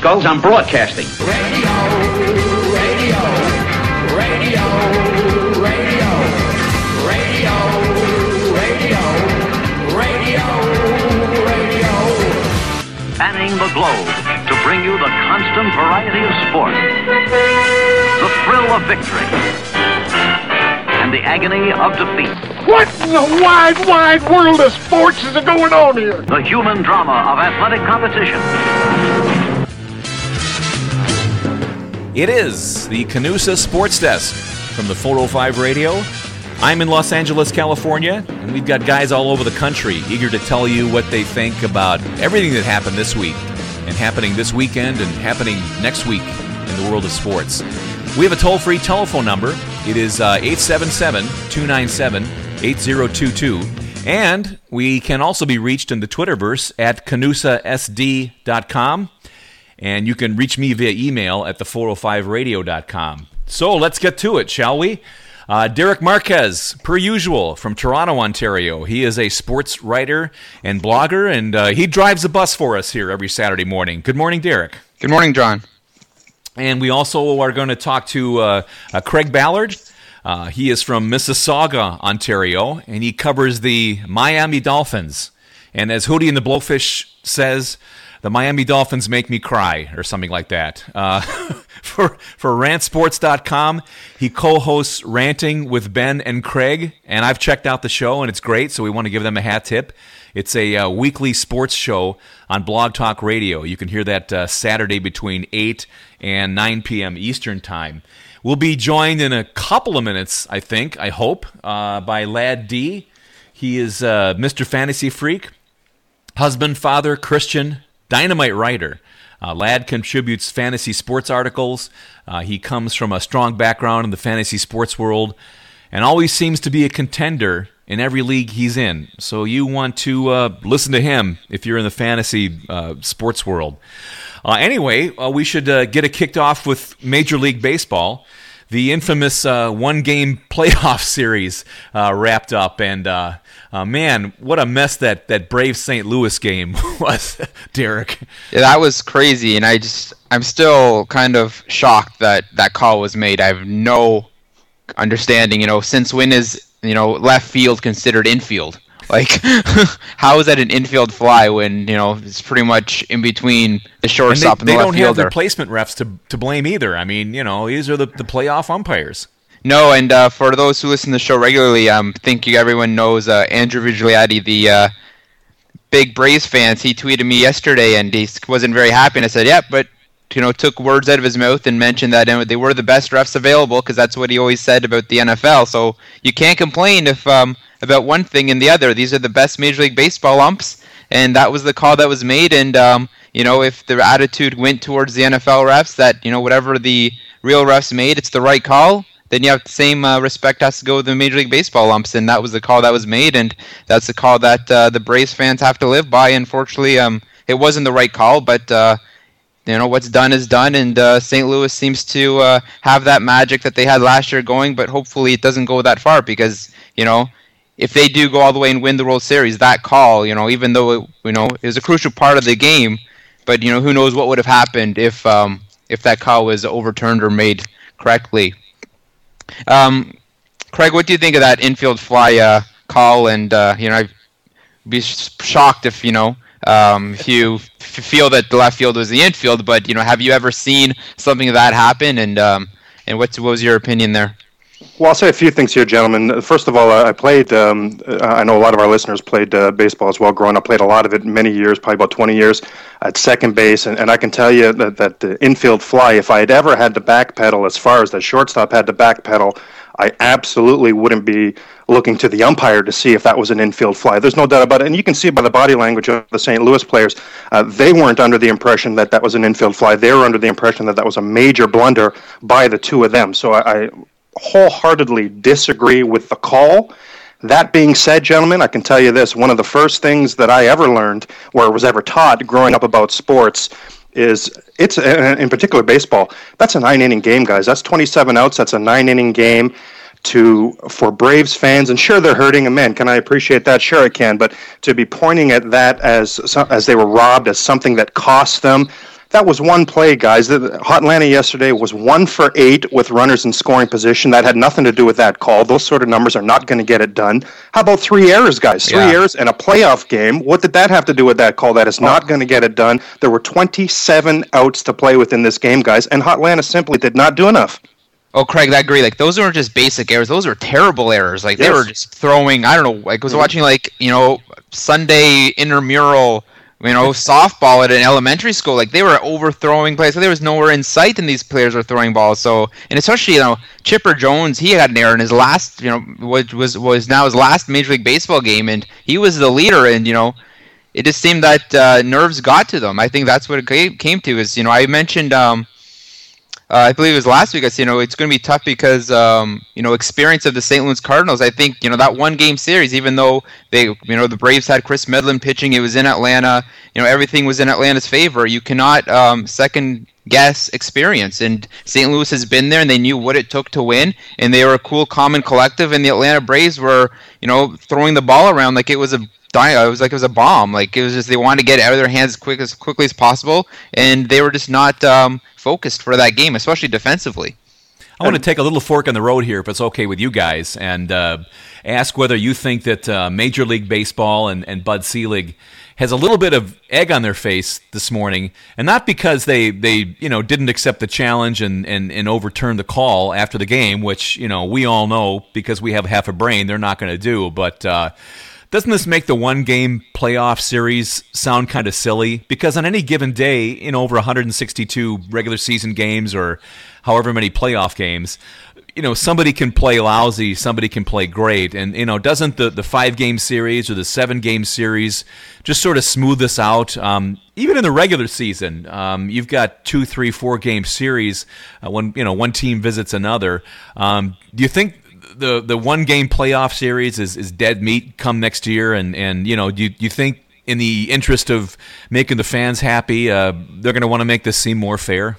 Quiet, numbskulls, I'm broadcasting. Radio, radio, radio, radio, radio, radio, radio, radio. Spanning the globe to bring you the constant variety of sport, the thrill of victory, and the agony of defeat. What in the wide, wide world of sports is going on here? The human drama of athletic competition. It is the Canusa Sports Desk from the 405 Radio. I'm in Los Angeles, California, and we've got guys all over the country eager to tell you what they think about everything that happened this week and happening this weekend and happening next week in the world of sports. We have a toll free telephone number. It is uh, 877 297 8022. And we can also be reached in the Twitterverse at canusasd.com. And you can reach me via email at the405radio.com. So let's get to it, shall we? Uh, Derek Marquez, per usual, from Toronto, Ontario. He is a sports writer and blogger, and uh, he drives a bus for us here every Saturday morning. Good morning, Derek. Good morning, John. And we also are going to talk to uh, uh, Craig Ballard. Uh, he is from Mississauga, Ontario, and he covers the Miami Dolphins. And as Hootie and the Blowfish says, the Miami Dolphins make me cry, or something like that. Uh, for for rantsports.com, he co-hosts Ranting with Ben and Craig, and I've checked out the show, and it's great. So we want to give them a hat tip. It's a uh, weekly sports show on Blog Talk Radio. You can hear that uh, Saturday between 8 and 9 p.m. Eastern Time. We'll be joined in a couple of minutes, I think, I hope, uh, by Lad D. He is uh, Mr. Fantasy Freak, husband, father, Christian, dynamite writer. Uh, Lad contributes fantasy sports articles. Uh, he comes from a strong background in the fantasy sports world and always seems to be a contender in every league he's in. So you want to uh, listen to him if you're in the fantasy uh, sports world. Uh, anyway, uh, we should get it kicked off with Major League Baseball. The infamous one game playoff series wrapped up, and uh, man, what a mess that, that Brave St. Louis game was, Derek. Yeah, that was crazy, and I just I'm still kind of shocked that that call was made. I have no understanding. You know, since when is you know left field considered infield? Like, how is that an infield fly when you know it's pretty much in between the shortstop and, they, the they left don't have fielder? replacement refs to, to blame either. I mean, you know, these are the, the playoff umpires. No, and uh, for those who listen to the show regularly, um, I think you, everyone knows uh, Andrew Vigigliotti, the uh, big Braves fans. He tweeted me yesterday, and he wasn't very happy. And I said, "Yeah, but you know, took words out of his mouth and mentioned that they were the best refs available because that's what he always said about the NFL. So you can't complain if um, about one thing and the other. These are the best Major League Baseball umps, and that was the call that was made. And um, you know, if the attitude went towards the NFL refs that you know whatever the real refs made, it's the right call. Then you have the same uh, respect has to go with the Major League Baseball umps, and that was the call that was made, and that's the call that uh, the Braves fans have to live by. Unfortunately, um, it wasn't the right call, but uh, you know what's done is done, and uh, St. Louis seems to uh, have that magic that they had last year going, but hopefully it doesn't go that far because you know if they do go all the way and win the World Series, that call, you know, even though it, you know it was a crucial part of the game, but you know who knows what would have happened if um, if that call was overturned or made correctly. Um, Craig, what do you think of that infield fly uh, call? And uh, you know, I'd be shocked if you know um, if you f- feel that the left field was the infield. But you know, have you ever seen something of that happen? And um, and what's what was your opinion there? Well, I'll say a few things here, gentlemen. First of all, I played. Um, I know a lot of our listeners played uh, baseball as well. Growing up, played a lot of it, many years, probably about 20 years at second base, and, and I can tell you that, that the infield fly. If I had ever had to backpedal as far as the shortstop had to backpedal, I absolutely wouldn't be looking to the umpire to see if that was an infield fly. There's no doubt about it, and you can see by the body language of the St. Louis players, uh, they weren't under the impression that that was an infield fly. They were under the impression that that was a major blunder by the two of them. So I, I wholeheartedly disagree with the call. That being said, gentlemen, I can tell you this: one of the first things that I ever learned, or was ever taught growing up about sports, is it's in particular baseball. That's a nine inning game, guys. That's 27 outs. That's a nine inning game. To for Braves fans, and sure they're hurting a man. Can I appreciate that? Sure I can. But to be pointing at that as as they were robbed as something that cost them, That was one play, guys. Hot Atlanta yesterday was one for eight with runners in scoring position. That had nothing to do with that call. Those sort of numbers are not going to get it done. How about three errors, guys? Three Yeah. errors in a playoff game. What did that have to do with that call? That is not oh. going to get it done. There were 27 outs to play within this game, guys, and Hot Atlanta simply did not do enough. Oh, Craig, I agree. Like those weren't just basic errors; those were terrible errors. Like they were just throwing. I don't know. Like I was mm-hmm. watching like you know Sunday intramural, you know softball at an elementary school. Like they were overthrowing plays. So there was nowhere in sight, and these players were throwing balls. So and especially you know Chipper Jones, he had an error in his last you know which was was now his last Major League Baseball game, and he was the leader. And you know it just seemed that uh, nerves got to them. I think that's what it came to. Is you know I mentioned. Um, uh, I believe it was last week. I said, you know, it's going to be tough because, um, you know, experience of the St. Louis Cardinals. I think, you know, that one game series, even though they, you know, the Braves had Kris Medlen pitching, it was in Atlanta. You know, everything was in Atlanta's favor. You cannot um, second guess experience. And St. Louis has been there, and they knew what it took to win. And they were a cool, common collective. And the Atlanta Braves were, you know, throwing the ball around like it was a dy- it was like it was a bomb. Like it was just they wanted to get out of their hands as quick as quickly as possible, and they were just not um, focused for that game, especially defensively. I want to take a little fork in the road here, if it's okay with you guys, and uh, ask whether you think that uh, Major League Baseball and, and Bud Selig has a little bit of egg on their face this morning, and not because they, they you know didn't accept the challenge and, and, and overturn the call after the game, which you know we all know because we have half a brain they're not going to do, but. Uh, doesn't this make the one game playoff series sound kind of silly? Because on any given day, in over 162 regular season games or however many playoff games, you know, somebody can play lousy, somebody can play great. And, you know, doesn't the, the five game series or the seven game series just sort of smooth this out? Um, even in the regular season, um, you've got two, three, four game series uh, when, you know, one team visits another. Um, do you think the the one game playoff series is, is dead meat come next year. And and you know do you, you think in the interest of making the fans happy uh, they're going to want to make this seem more fair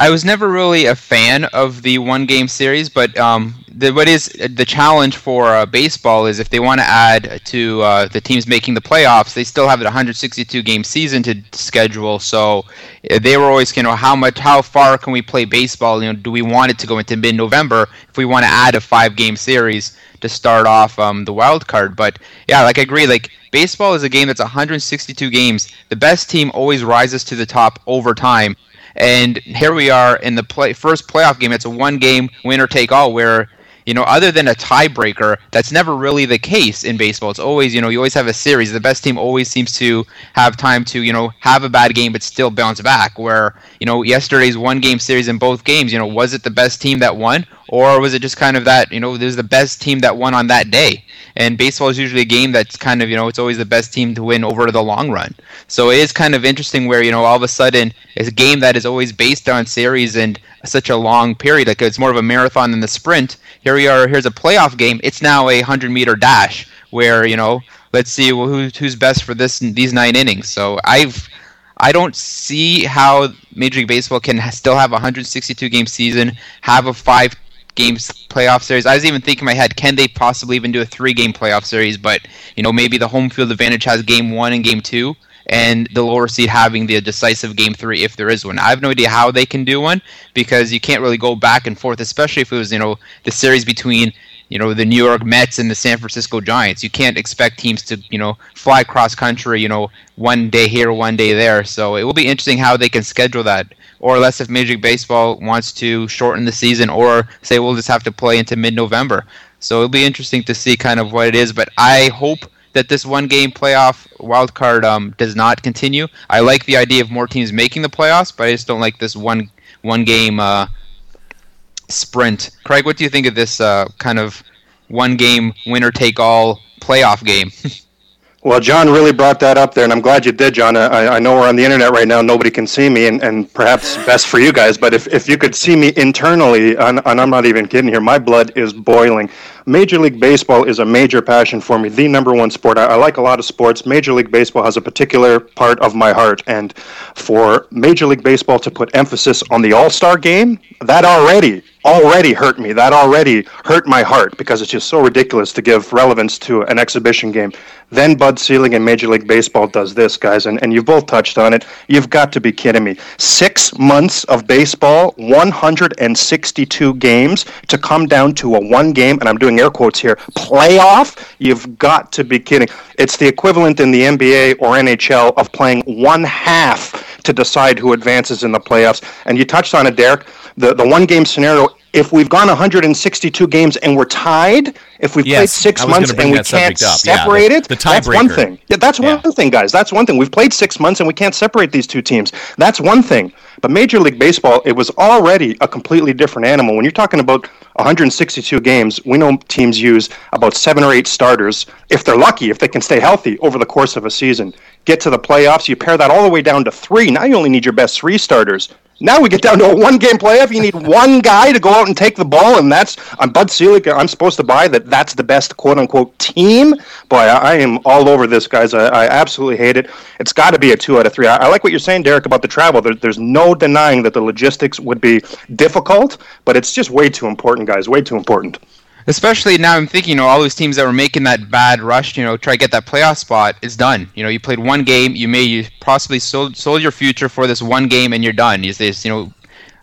I was never really a fan of the one game series, but um, the, what is the challenge for uh, baseball is if they want to add to uh, the teams making the playoffs, they still have a 162 game season to schedule. So uh, they were always, you know, how much, how far can we play baseball? You know, do we want it to go into mid November if we want to add a five game series to start off um, the wild card? But yeah, like I agree, like baseball is a game that's 162 games. The best team always rises to the top over time. And here we are in the play, first playoff game. It's a one game winner take all where, you know, other than a tiebreaker, that's never really the case in baseball. It's always, you know, you always have a series. The best team always seems to have time to, you know, have a bad game but still bounce back. Where, you know, yesterday's one game series in both games, you know, was it the best team that won? Or was it just kind of that, you know, there's the best team that won on that day? And baseball is usually a game that's kind of, you know, it's always the best team to win over the long run. So it is kind of interesting where, you know, all of a sudden it's a game that is always based on series and such a long period. Like it's more of a marathon than the sprint. Here we are, here's a playoff game. It's now a 100 meter dash where, you know, let's see well, who, who's best for this these nine innings. So I've. I don't see how Major League Baseball can ha- still have a 162 game season, have a five games playoff series. I was even thinking in my head, can they possibly even do a three game playoff series? But you know, maybe the home field advantage has game one and game two, and the lower seed having the decisive game three if there is one. I have no idea how they can do one because you can't really go back and forth, especially if it was you know the series between you know the New York Mets and the San Francisco Giants. You can't expect teams to you know fly cross country you know one day here, one day there. So it will be interesting how they can schedule that, or less if Major League Baseball wants to shorten the season, or say we'll just have to play into mid-November. So it'll be interesting to see kind of what it is. But I hope that this one game playoff wild card um, does not continue. I like the idea of more teams making the playoffs, but I just don't like this one one game uh, sprint. Craig, what do you think of this uh, kind of one game winner take all playoff game? Well, John really brought that up there, and I'm glad you did, John. I, I know we're on the internet right now; nobody can see me, and, and perhaps best for you guys. But if, if you could see me internally, and, and I'm not even kidding here, my blood is boiling. Major League Baseball is a major passion for me, the number one sport. I, I like a lot of sports. Major League Baseball has a particular part of my heart, and for Major League Baseball to put emphasis on the All Star game, that already already hurt me. That already hurt my heart because it's just so ridiculous to give relevance to an exhibition game. Then Bud Selig in Major League Baseball does this, guys, and, and you've both touched on it. You've got to be kidding me. Six months of baseball, 162 games to come down to a one game, and I'm doing air quotes here, playoff? You've got to be kidding. It's the equivalent in the NBA or NHL of playing one half to decide who advances in the playoffs. And you touched on it, Derek. The, the one game scenario if we've gone 162 games and we're tied, if we've Yes, played six months and we can't up. Yeah, the- separate it, the that's one thing. Yeah, that's one Yeah. thing, guys. That's one thing. We've played six months and we can't separate these two teams. That's one thing. But Major League Baseball, it was already a completely different animal. When you're talking about 162 games, we know teams use about seven or eight starters, if they're lucky, if they can stay healthy over the course of a season. Get to the playoffs, you pare that all the way down to three. Now you only need your best three starters. Now we get down to a one-game playoff. You need one guy to go out and take the ball, and that's I'm Bud Selig. I'm supposed to buy that. That's the best quote-unquote team. Boy, I, I am all over this, guys. I, I absolutely hate it. It's got to be a two out of three. I, I like what you're saying, Derek, about the travel. There, there's no denying that the logistics would be difficult, but it's just way too important, guys. Way too important. Especially now, I'm thinking, you know, all those teams that were making that bad rush, you know, try to get that playoff spot, is done. You know, you played one game, you may you possibly sold sold your future for this one game, and you're done. You say, you know,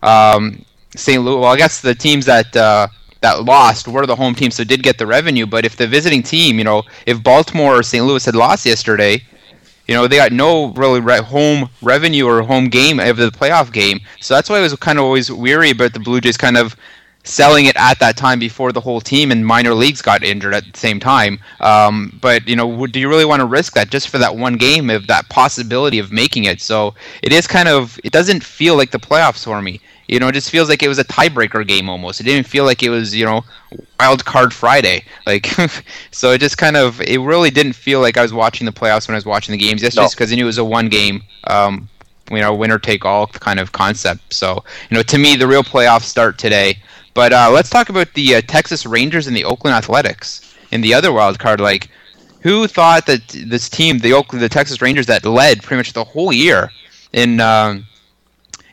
um, St. Louis. Well, I guess the teams that uh, that lost were the home teams, so did get the revenue. But if the visiting team, you know, if Baltimore or St. Louis had lost yesterday, you know, they got no really re- home revenue or home game of the playoff game. So that's why I was kind of always weary about the Blue Jays kind of selling it at that time before the whole team and minor leagues got injured at the same time. Um, but you know, do you really want to risk that just for that one game of that possibility of making it? So it is kind of it doesn't feel like the playoffs for me. You know, it just feels like it was a tiebreaker game almost. It didn't feel like it was you know wild card Friday. Like so, it just kind of it really didn't feel like I was watching the playoffs when I was watching the games. That's No. just because I knew it was a one game. Um, you know, winner take all kind of concept. So, you know, to me, the real playoffs start today. But uh, let's talk about the uh, Texas Rangers and the Oakland Athletics in the other wild card. Like, who thought that this team, the Oakland, the Texas Rangers, that led pretty much the whole year in um,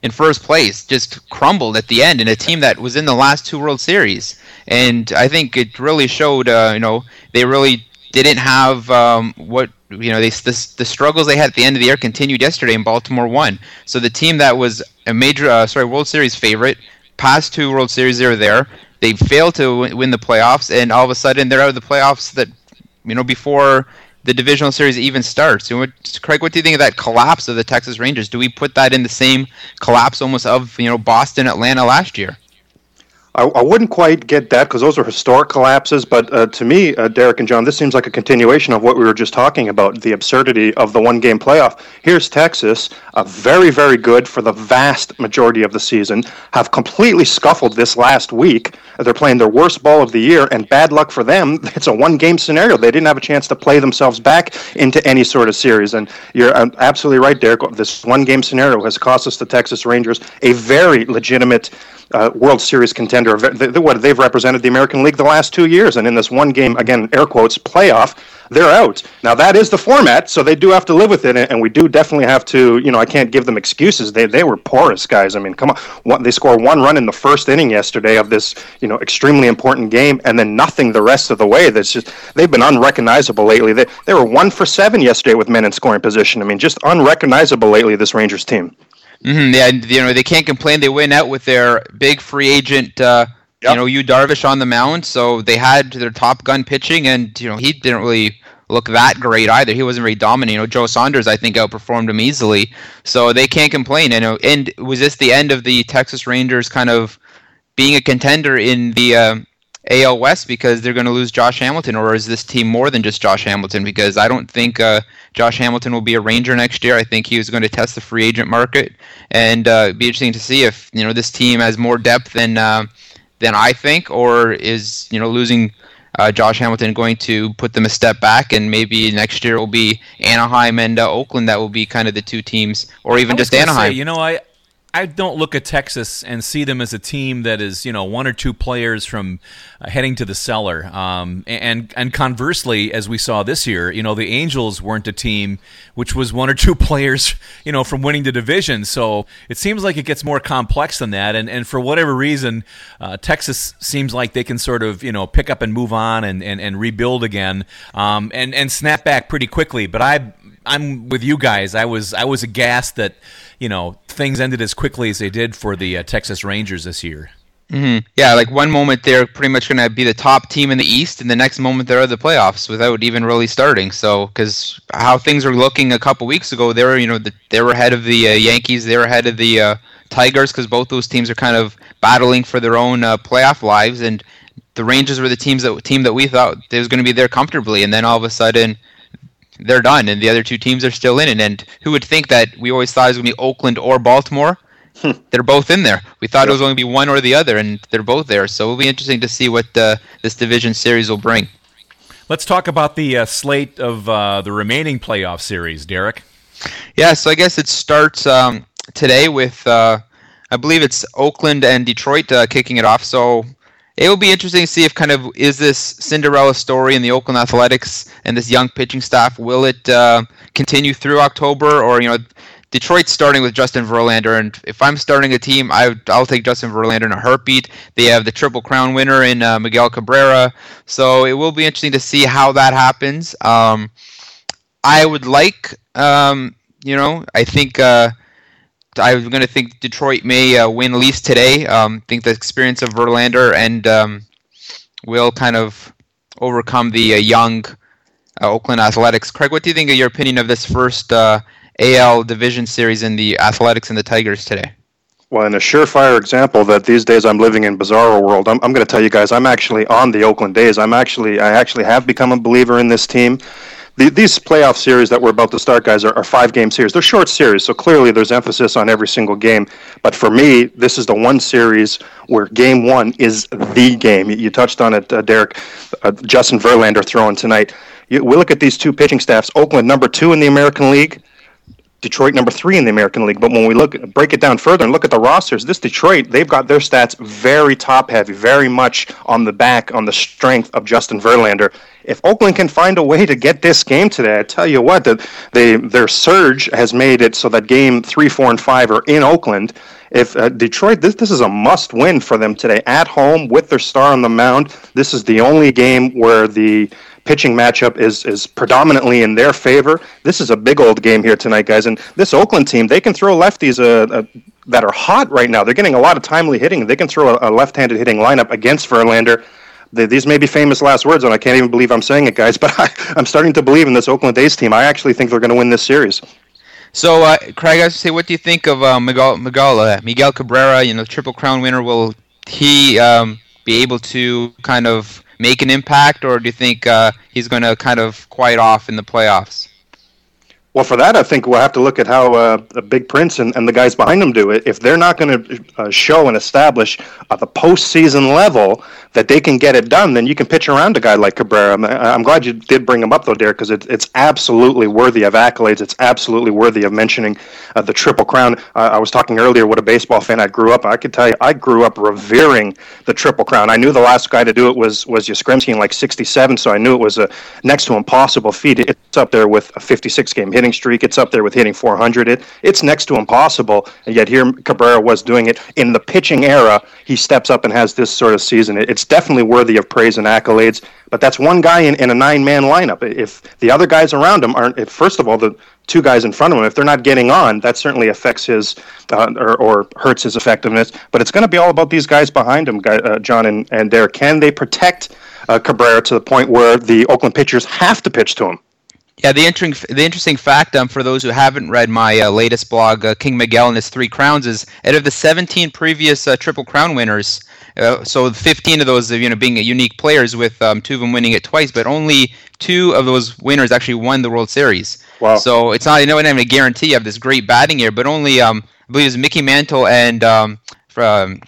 in first place, just crumbled at the end in a team that was in the last two World Series. And I think it really showed. Uh, you know, they really didn't have um, what you know. They the, the struggles they had at the end of the year continued yesterday, and Baltimore won. So the team that was a major, uh, sorry, World Series favorite, past two World Series they were there. They failed to win- the playoffs, and all of a sudden they're out of the playoffs. That you know before the divisional series even starts. What, Craig, what do you think of that collapse of the Texas Rangers? Do we put that in the same collapse almost of you know Boston, Atlanta last year? I, I wouldn't quite get that because those are historic collapses. But uh, to me, uh, Derek and John, this seems like a continuation of what we were just talking about the absurdity of the one game playoff. Here's Texas, uh, very, very good for the vast majority of the season, have completely scuffled this last week. They're playing their worst ball of the year, and bad luck for them. It's a one game scenario. They didn't have a chance to play themselves back into any sort of series. And you're uh, absolutely right, Derek. This one game scenario has cost us the Texas Rangers a very legitimate uh, World Series contender. They, they, what they've represented the American League the last two years, and in this one game, again, air quotes, playoff, they're out. Now that is the format, so they do have to live with it, and we do definitely have to. You know, I can't give them excuses. They they were porous guys. I mean, come on, one, they score one run in the first inning yesterday of this you know extremely important game, and then nothing the rest of the way. That's just they've been unrecognizable lately. They they were one for seven yesterday with men in scoring position. I mean, just unrecognizable lately. This Rangers team. Mm-hmm, yeah, you know they can't complain. They went out with their big free agent, uh, Yep. you know, Yu Darvish on the mound. So they had their top gun pitching, and you know he didn't really look that great either. He wasn't very dominant. You know, Joe Saunders I think outperformed him easily. So they can't complain. And, uh, and was this the end of the Texas Rangers kind of being a contender in the uh, AL West because they're going to lose Josh Hamilton, or is this team more than just Josh Hamilton? Because I don't think uh, Josh Hamilton will be a Ranger next year. I think he was going to test the free agent market, and uh, it'd be interesting to see if you know this team has more depth than uh, than I think, or is you know losing. Uh, Josh Hamilton going to put them a step back, and maybe next year will be Anaheim and uh, Oakland that will be kind of the two teams, or even just Anaheim. Say, you know, I I don't look at Texas and see them as a team that is, you know, one or two players from uh, heading to the cellar. Um, and and conversely, as we saw this year, you know, the Angels weren't a team which was one or two players, you know, from winning the division. So it seems like it gets more complex than that. And and for whatever reason, uh, Texas seems like they can sort of, you know, pick up and move on and and, and rebuild again, um, and and snap back pretty quickly. But I I'm with you guys. I was I was aghast that you know things ended as quickly as they did for the uh, Texas Rangers this year. Mm-hmm. Yeah, like one moment they're pretty much going to be the top team in the East, and the next moment they're at the playoffs without even really starting. So, because how things were looking a couple weeks ago, they were you know the, they were ahead of the uh, Yankees, they were ahead of the uh, Tigers, because both those teams are kind of battling for their own uh, playoff lives, and the Rangers were the teams that team that we thought they was going to be there comfortably, and then all of a sudden they're done, and the other two teams are still in it. And who would think that we always thought it was going to be Oakland or Baltimore? Hmm. they're both in there. We thought it was going to be one or the other, and they're both there. So it'll be interesting to see what uh, this division series will bring. Let's talk about the uh, slate of uh, the remaining playoff series, Derek. Yeah, so I guess it starts um, today with, uh, I believe it's Oakland and Detroit uh, kicking it off. So it will be interesting to see if kind of is this Cinderella story in the Oakland Athletics and this young pitching staff will it uh, continue through October or you know Detroit's starting with Justin Verlander, and if I'm starting a team, I, will take Justin Verlander in a heartbeat. They have the Triple Crown winner in uh, Miguel Cabrera, so it will be interesting to see how that happens. Um, I would like, um, you know, I think uh, I'm going to think Detroit may uh, win at least today. Um, think the experience of Verlander and um, will kind of overcome the uh, young uh, Oakland Athletics. Craig, what do you think of your opinion of this first uh, AL Division Series in the Athletics and the Tigers today? Well, in a surefire example that these days I'm living in bizarro world, I'm, I'm going to tell you guys I'm actually on the Oakland Days. I'm actually I actually have become a believer in this team. The, these playoff series that we're about to start, guys, are, are five game series. They're short series, so clearly there's emphasis on every single game. But for me, this is the one series where game one is the game. You, touched on it, uh, Derek. Uh, Justin Verlander throwing tonight. You, we look at these two pitching staffs. Oakland, number two in the American League. Detroit number three in the American League. But when we look break it down further and look at the rosters, this Detroit they've got their stats very top heavy, very much on the back on the strength of Justin Verlander. If Oakland can find a way to get this game today, I tell you what, that they their surge has made it so that game three, four, and five are in Oakland. If uh, Detroit, this this is a must win for them today at home with their star on the mound. This is the only game where the pitching matchup is is predominantly in their favor. This is a big old game here tonight, guys. And this Oakland team, they can throw lefties uh, uh, that are hot right now. They're getting a lot of timely hitting. They can throw a, a left-handed hitting lineup against Verlander. The, these may be famous last words, and I can't even believe I'm saying it, guys. But I, I'm starting to believe in this Oakland A's team. I actually think they're going to win this series. So, uh, Craig, I say, what do you think of uh, Miguel Miguel, uh, Miguel Cabrera? You know, Triple Crown winner. Will he um, be able to kind of make an impact, or do you think uh, he's going to kind of quiet off in the playoffs? Well, for that, I think we'll have to look at how uh, the Big Prince and, and the guys behind him do it. If they're not going to uh, show and establish at the postseason level that they can get it done, then you can pitch around a guy like Cabrera. I'm, I'm glad you did bring him up, though, Derek, because it, it's absolutely worthy of accolades. It's absolutely worthy of mentioning uh, the Triple Crown. I was talking earlier what a baseball fan I grew up. I could tell you, I grew up revering the Triple Crown. I knew the last guy to do it was was Yastrzemski in like '67, so I knew it was a next to impossible feat. It's up there with a 56 game hit hitting streak. It's up there with hitting 400. It it's next to impossible. And yet here Cabrera was doing it in the pitching era. He steps up and has this sort of season. It, it's definitely worthy of praise and accolades. But that's one guy in, in a nine man lineup. If the other guys around him aren't, if first of all the two guys in front of him, if they're not getting on, that certainly affects his uh, or, or hurts his effectiveness. But it's going to be all about these guys behind him, uh, John and, and Derek. Can they protect uh, Cabrera to the point where the Oakland pitchers have to pitch to him? Yeah, the interesting the interesting fact um, for those who haven't read my uh, latest blog, uh, King Miguel and his Three Crowns, is out of the 17 previous uh, Triple Crown winners, uh, so 15 of those you know being unique players, with um, two of them winning it twice, but only two of those winners actually won the World Series. Wow! So it's not you know, not even a guarantee you have this great batting year, but only um, I believe it was Mickey Mantle and um, from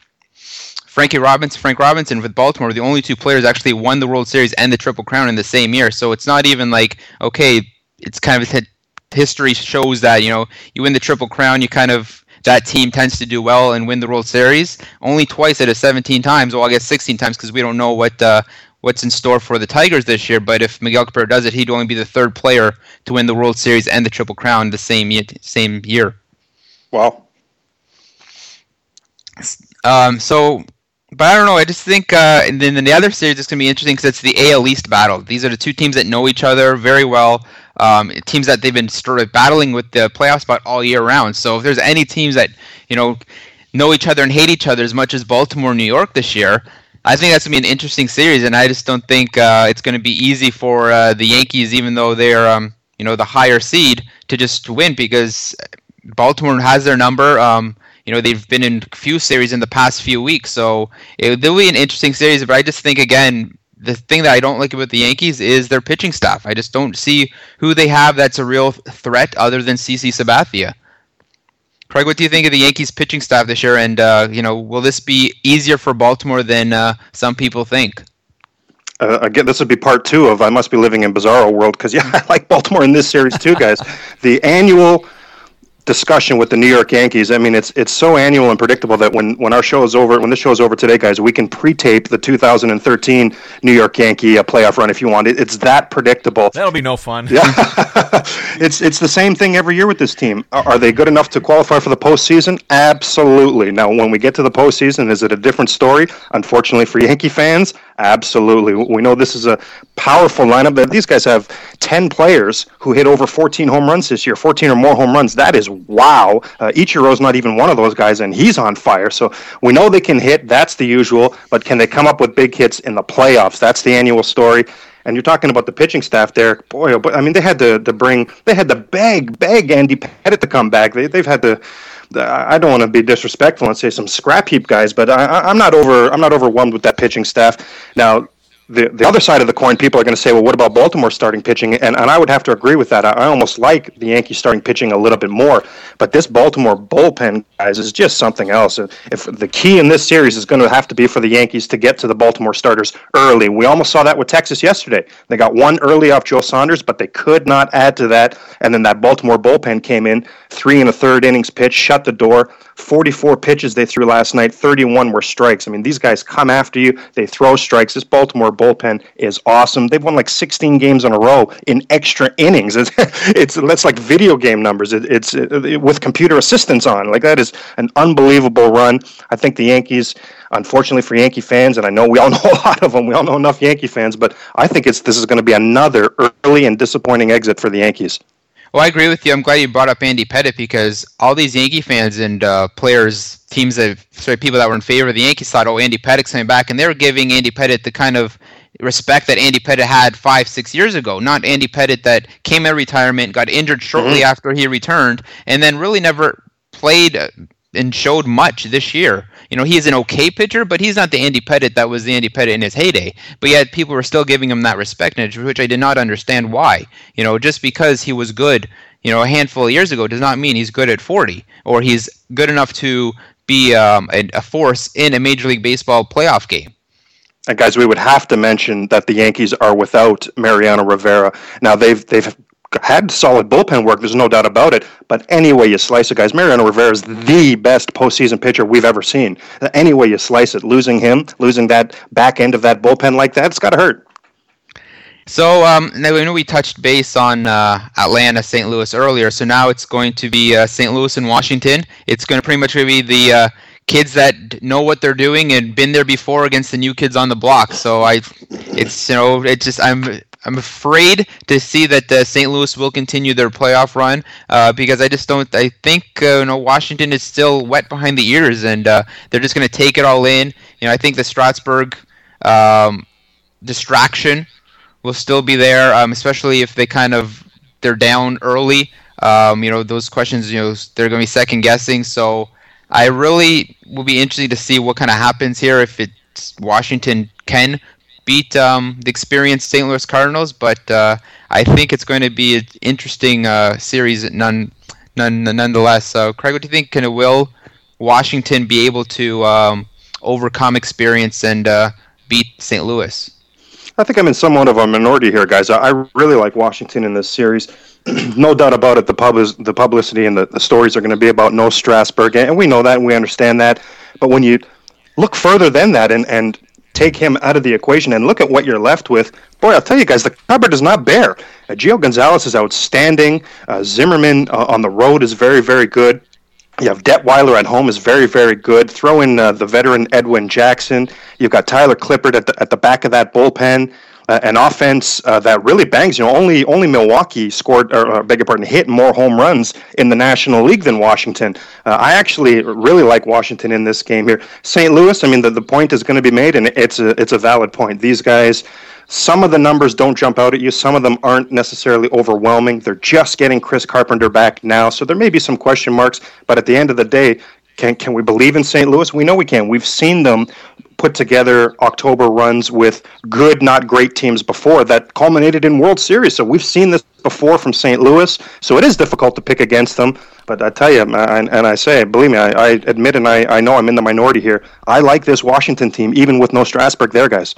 Frankie Robinson, Frank Robinson with Baltimore the only two players actually won the World Series and the Triple Crown in the same year. So it's not even like okay, it's kind of history shows that you know you win the Triple Crown, you kind of that team tends to do well and win the World Series. Only twice out of 17 times. Well, I guess 16 times because we don't know what uh, what's in store for the Tigers this year. But if Miguel Cabrera does it, he'd only be the third player to win the World Series and the Triple Crown the same ye- same year. Well, Um, so, but I don't know. I just think, uh, and then in the other series, it's going to be interesting because it's the AL East battle. These are the two teams that know each other very well. Um, teams that they've been sort of battling with the playoff spot all year round. So if there's any teams that you know know each other and hate each other as much as Baltimore, and New York this year, I think that's going to be an interesting series. And I just don't think uh, it's going to be easy for uh, the Yankees, even though they're um, you know the higher seed, to just win because Baltimore has their number. Um, you know they've been in a few series in the past few weeks, so it will be an interesting series. But I just think again, the thing that I don't like about the Yankees is their pitching staff. I just don't see who they have that's a real threat other than CC Sabathia. Craig, what do you think of the Yankees pitching staff this year? And uh, you know, will this be easier for Baltimore than uh, some people think? uh, again, this would be part two of I must be living in bizarro world because yeah, I like Baltimore in this series too, guys. the annual discussion with the New York Yankees. I mean, it's it's so annual and predictable that when when our show is over, when the show is over today, guys, we can pre-tape the 2013 New York Yankee uh, playoff run if you want. It, it's that predictable. That'll be no fun. Yeah, it's it's the same thing every year with this team. Are, are they good enough to qualify for the postseason? Absolutely. Now, when we get to the postseason, is it a different story? Unfortunately for Yankee fans, absolutely. We know this is a powerful lineup. That these guys have ten players who hit over 14 home runs this year, 14 or more home runs. That is wow. Uh, Ichiro's not even one of those guys, and he's on fire. So we know they can hit. That's the usual. But can they come up with big hits in the playoffs? That's the annual story. And you're talking about the pitching staff there, boy. oh, But I mean, they had to, to bring, they had to beg, beg Andy Pettitte to come back. They, they've had to. I don't want to be disrespectful and say some scrap heap guys, but I, I'm not over. I'm not overwhelmed with that pitching staff. Now, the the other side of the coin, people are going to say, well, what about Baltimore starting pitching? And and I would have to agree with that. I, I almost like the Yankees starting pitching a little bit more, but this Baltimore bullpen, guys, is just something else. If the key in this series is going to have to be for the Yankees to get to the Baltimore starters early, we almost saw that with Texas yesterday. They got one early off Joe Saunders, but they could not add to that. And then that Baltimore bullpen came in, three and a third innings pitch, shut the door. 44 pitches they threw last night, 31 were strikes. I mean, these guys come after you, they throw strikes. This Baltimore bullpen is awesome. They've won like 16 games in a row in extra innings. It's it's that's like video game numbers. It, it's it, with computer assistance on. Like that is an unbelievable run. I think the Yankees unfortunately for Yankee fans, and I know we all know a lot of them, we all know enough Yankee fans, but I think it's this is going to be another early and disappointing exit for the Yankees. Well, I agree with you. I'm glad you brought up Andy Pettitte because all these Yankee fans and uh, players, teams that, sorry, people that were in favor of the Yankees thought, oh, Andy Pettitte's coming back, and they were giving Andy Pettitte the kind of respect that Andy Pettitte had five, six years ago. Not Andy Pettitte that came out of retirement, got injured shortly after he returned, and then really never played uh, and showed much this year. You know, he is an okay pitcher, but he's not the Andy Pettitte that was the Andy Pettitte in his heyday. But yet people were still giving him that respect, which I did not understand why. You know, just because he was good, you know, a handful of years ago does not mean he's good at 40 or he's good enough to be um, a, a force in a Major League Baseball playoff game. And guys, we would have to mention that the Yankees are without Mariano Rivera. Now they've they've had solid bullpen work. There's no doubt about it. But any way you slice it, guys, Mariano Rivera is the best postseason pitcher we've ever seen. Any way you slice it, losing him, losing that back end of that bullpen like that, it's got to hurt. So um, know we touched base on uh, Atlanta, St. Louis earlier. So now it's going to be uh, St. Louis and Washington. It's going to pretty much be the uh, kids that know what they're doing and been there before against the new kids on the block. So I, it's you know, it just I'm I'm afraid to see that uh, St. Louis will continue their playoff run uh, because I just don't. I think uh, you know Washington is still wet behind the ears and uh, they're just going to take it all in. You know, I think the Strasburg um, distraction will still be there, um, especially if they kind of they're down early. Um, you know, those questions, you know, they're going to be second guessing. So I really will be interested to see what kind of happens here if it's Washington can beat um, the experienced St. Louis Cardinals, but uh, I think it's going to be an interesting uh, series none, none, nonetheless. Uh, Craig, what do you think? Can will Washington be able to um, overcome experience and uh, beat St. Louis? I think I'm in somewhat of a minority here, guys. I really like Washington in this series. no doubt about it. The pub is, the publicity and the, the stories are going to be about no Strasburg, and we know that and we understand that. But when you look further than that and and take him out of the equation and look at what you're left with, boy, I'll tell you guys, the cupboard is not bare. Uh, Gio Gonzalez is outstanding. Uh, Zimmermann uh, on the road is very, very good. You have Detwiler at home is very, very good. Throw in uh, the veteran Edwin Jackson. You've got Tyler Clippard at the, at the back of that bullpen. Uh, an offense uh, that really bangs. You know, only only Milwaukee scored, or uh, beg your pardon, hit more home runs in the National League than Washington. Uh, I actually really like Washington in this game here. St. Louis. I mean, the, the point is going to be made, and it's a it's a valid point. These guys. Some of the numbers don't jump out at you. Some of them aren't necessarily overwhelming. They're just getting Chris Carpenter back now, so there may be some question marks. But at the end of the day, can can we believe in St. Louis? We know we can. We've seen them put together October runs with good, not great teams before that culminated in World Series. So we've seen this before from St. Louis. So it is difficult to pick against them. But I tell you, and, and I say, believe me, I, I admit and I, I know I'm in the minority here. I like this Washington team, even with no Strasburg there, guys.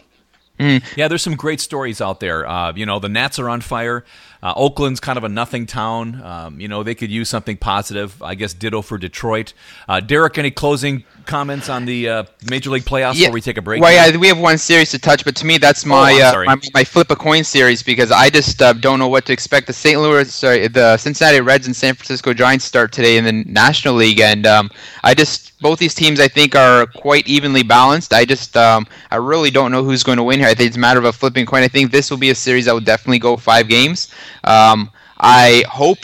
Yeah, there's some great stories out there. Uh, you know, the Nats are on fire. Uh, Oakland's kind of a nothing town. Um, you know, they could use something positive. I guess ditto for Detroit. Uh, Derek, any closing comments on the uh, Major League playoffs before we take a break? Well, yeah, we have one series to touch, but to me, that's my I'm uh, my, my flip a coin series because I just uh, don't know what to expect. The St. Louis, sorry, the Cincinnati Reds and San Francisco Giants start today in the National League, and um, I just both these teams I think are quite evenly balanced. I just um, I really don't know who's going to win here. I think it's a matter of a flipping coin. I think this will be a series that will definitely go five games. Um, I hope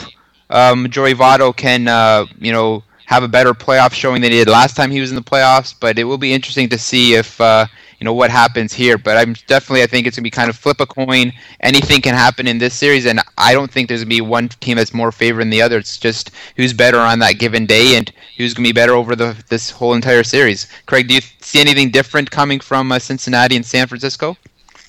um, Joey Votto can uh, you know have a better playoff showing than he did last time he was in the playoffs. But it will be interesting to see if uh, you know what happens here. But I'm definitely I think it's gonna be kind of flip a coin. Anything can happen in this series, and I don't think there's gonna be one team that's more favored than the other. It's just who's better on that given day and who's gonna be better over the this whole entire series. Craig, do you see anything different coming from uh, Cincinnati and San Francisco?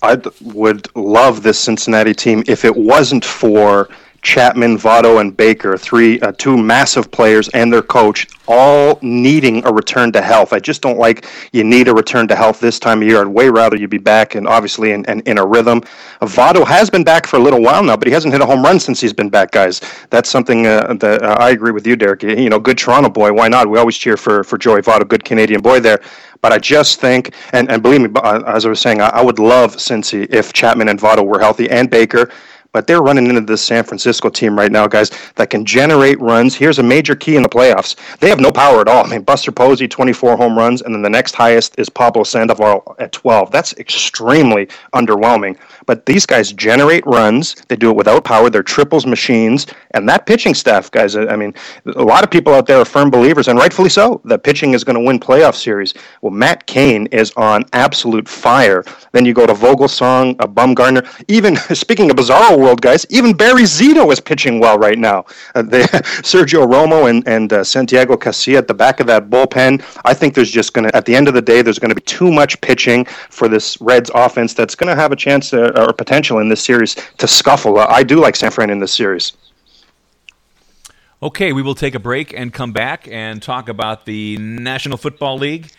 I would love this Cincinnati team if it wasn't for Chapman, Votto, and Baker, three, uh, two massive players, and their coach, all needing a return to health. I just don't like you need a return to health this time of year. I'd way rather you be back and obviously in, in, in a rhythm. Votto has been back for a little while now, but he hasn't hit a home run since he's been back, guys. That's something uh, that uh, I agree with you, Derek. You know, good Toronto boy. Why not? We always cheer for for Joey Votto, good Canadian boy there. But I just think, and, and believe me, uh, as I was saying, I, I would love Cincy if Chapman and Votto were healthy and Baker. But they're running into this San Francisco team right now, guys, that can generate runs. Here's a major key in the playoffs. They have no power at all. I mean, Buster Posey, 24 home runs, and then the next highest is Pablo Sandoval at 12. That's extremely underwhelming. But these guys generate runs. They do it without power. They're triples machines. And that pitching staff, guys, I mean, a lot of people out there are firm believers, and rightfully so, that pitching is going to win playoff series. Well, Matt Cain is on absolute fire. Then you go to Vogelsong, uh, Bumgarner. Even, speaking of bizarro world, guys, even Barry Zito is pitching well right now. Uh, they, Sergio Romo and, and uh, Santiago Casilla at the back of that bullpen. I think there's just going to, at the end of the day, there's going to be too much pitching for this Reds offense that's going to have a chance to, or potential in this series to scuffle. Uh, I do like San Fran in this series. Okay, we will take a break and come back and talk about the National Football League,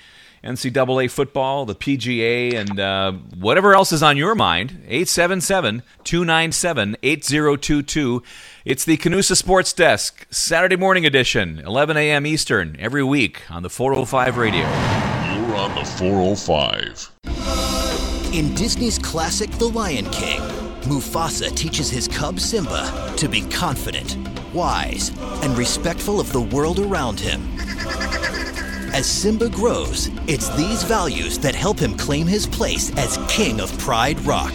NCAA football, the PGA, and uh, whatever else is on your mind. 877 297 8022. It's the Canusa Sports Desk, Saturday morning edition, 11 a.m. Eastern, every week on the 405 radio. You're on the 405. In Disney's classic The Lion King, Mufasa teaches his cub Simba to be confident, wise, and respectful of the world around him. As Simba grows, it's these values that help him claim his place as King of Pride Rock.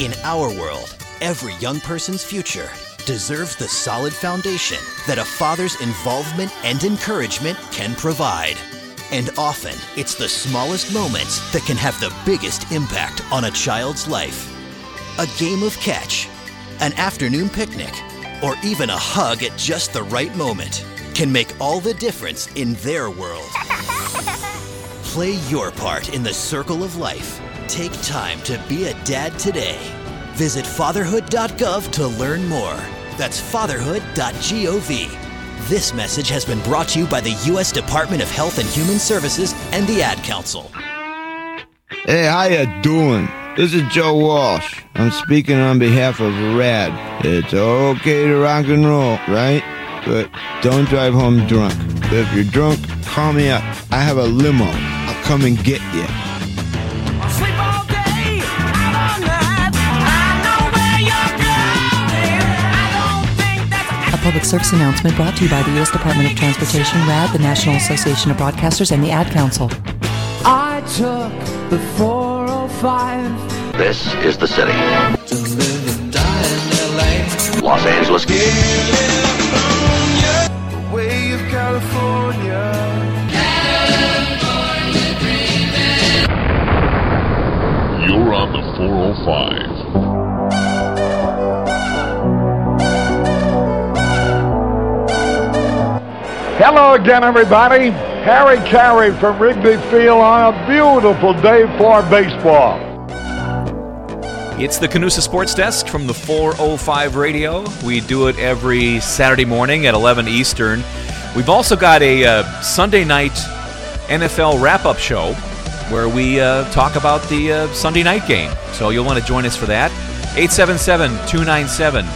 In our world, every young person's future deserves the solid foundation that a father's involvement and encouragement can provide. And often, it's the smallest moments that can have the biggest impact on a child's life. A game of catch, an afternoon picnic, or even a hug at just the right moment can make all the difference in their world. Play your part in the circle of life. Take time to be a dad today. Visit fatherhood.gov to learn more. That's fatherhood.gov. This message has been brought to you by the U.S. Department of Health and Human Services and the Ad Council. Hey, how you doing? This is Joe Walsh. I'm speaking on behalf of Rad. It's okay to rock and roll, right? But don't drive home drunk. If you're drunk, call me up. I have a limo. I'll come and get you. A public service announcement brought to you by the U.S. Department of Transportation, RAD, the National Association of Broadcasters, and the Ad Council. I took the 405 This is the city. to live and die in LA. Los Angeles. Way of California. You're on the 405. Hello again, everybody. Harry Caray from Wrigley Field on a beautiful day for baseball. It's the Canusa Sports Desk from the 405 Radio. We do it every Saturday morning at 11 Eastern. We've also got a uh, Sunday night NFL wrap up show where we uh, talk about the uh, Sunday night game. So you'll want to join us for that. 877 297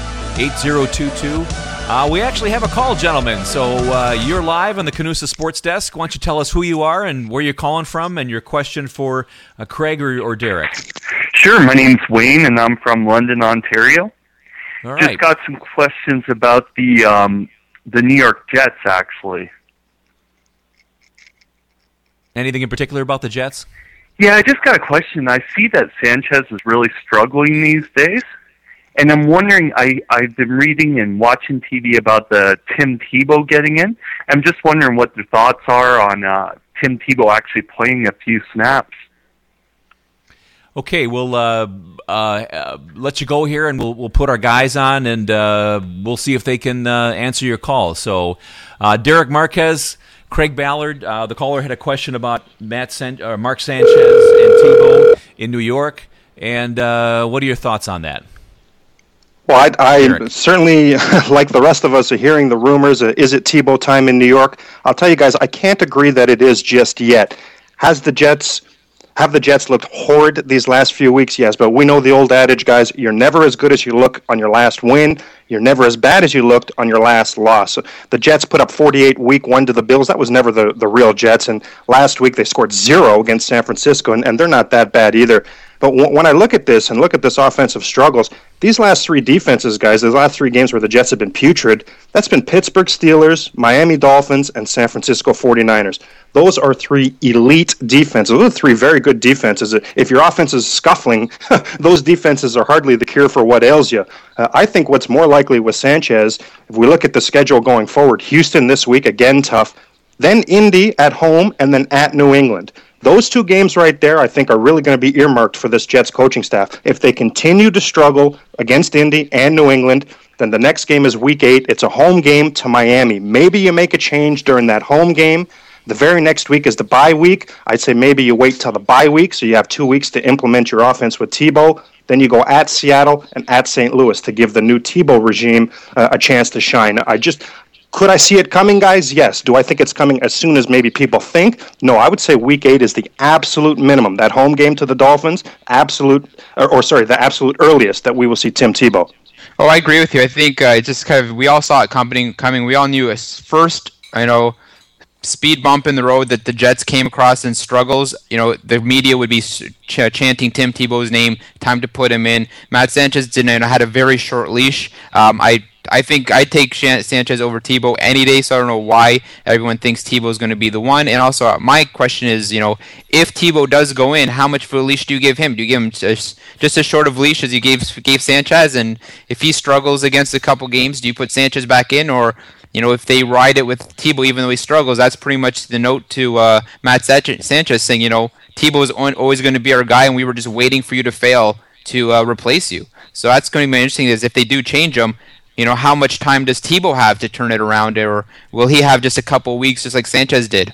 8022. Uh, we actually have a call, gentlemen. So uh, you're live on the Canusa Sports Desk. Why don't you tell us who you are and where you're calling from and your question for uh, Craig or, or Derek? Sure, my name's Wayne, and I'm from London, Ontario. All Just got some questions about the um, the New York Jets, actually. Anything in particular about the Jets? Yeah, I just got a question. I see that Sanchez is really struggling these days, and I'm wondering. I I've been reading and watching TV about the Tim Tebow getting in. I'm just wondering what your thoughts are on uh, Tim Tebow actually playing a few snaps. Okay, we'll uh, uh, uh, let you go here, and we'll we'll put our guys on, and uh, we'll see if they can uh, answer your call. So, uh, Derek Marquez, Craig Ballard, uh, the caller had a question about Matt San- uh, Mark Sanchez and Tebow in New York, and uh, what are your thoughts on that? Well, I, I certainly, like the rest of us, are hearing the rumors. Is it Tebow time in New York? I'll tell you guys, I can't agree that it is just yet. Has the Jets have the Jets looked horrid these last few weeks? Yes, but we know the old adage, guys. You're never as good as you look on your last win. You're never as bad as you looked on your last loss. The Jets put up 48 week one to the Bills. That was never the, the real Jets. And last week they scored zero against San Francisco, and, and they're not that bad either. But w- when I look at this and look at this offensive struggles, these last three defenses, guys, the last three games where the Jets have been putrid, that's been Pittsburgh Steelers, Miami Dolphins, and San Francisco 49ers. Those are three elite defenses. Those are three very good defenses. If your offense is scuffling, those defenses are hardly the cure for what ails you. Uh, I think what's more likely with Sanchez, if we look at the schedule going forward, Houston this week, again tough, then Indy at home, and then at New England. Those two games right there, I think, are really going to be earmarked for this Jets coaching staff. If they continue to struggle against Indy and New England, then the next game is week eight. It's a home game to Miami. Maybe you make a change during that home game. The very next week is the bye week. I'd say maybe you wait till the bye week so you have two weeks to implement your offense with Tebow. Then you go at Seattle and at St. Louis to give the new Tebow regime uh, a chance to shine. I just could I see it coming, guys? Yes. Do I think it's coming as soon as maybe people think? No, I would say week eight is the absolute minimum. That home game to the Dolphins, absolute, or, or sorry, the absolute earliest that we will see Tim Tebow. Oh, I agree with you. I think uh, just kind of we all saw it coming. Coming, we all knew a first, I know, speed bump in the road that the Jets came across in struggles. You know, the media would be ch- chanting Tim Tebow's name. Time to put him in. Matt Sanchez didn't you know, had a very short leash. Um, I I think I'd take Sanchez over Tebow any day. So I don't know why everyone thinks Tebow is going to be the one. And also, uh, my question is, you know, if Tebow does go in, how much of a leash do you give him? Do you give him just, just as short of leash as you gave gave Sanchez? And if he struggles against a couple games, do you put Sanchez back in, or you know, if they ride it with Tebow, even though he struggles, that's pretty much the note to uh, Matt Sanchez Sanchez saying, you know, Tebow is always going to be our guy, and we were just waiting for you to fail to uh, replace you. So that's going to be interesting. Is if they do change him, you know, how much time does Tebow have to turn it around, or will he have just a couple weeks, just like Sanchez did?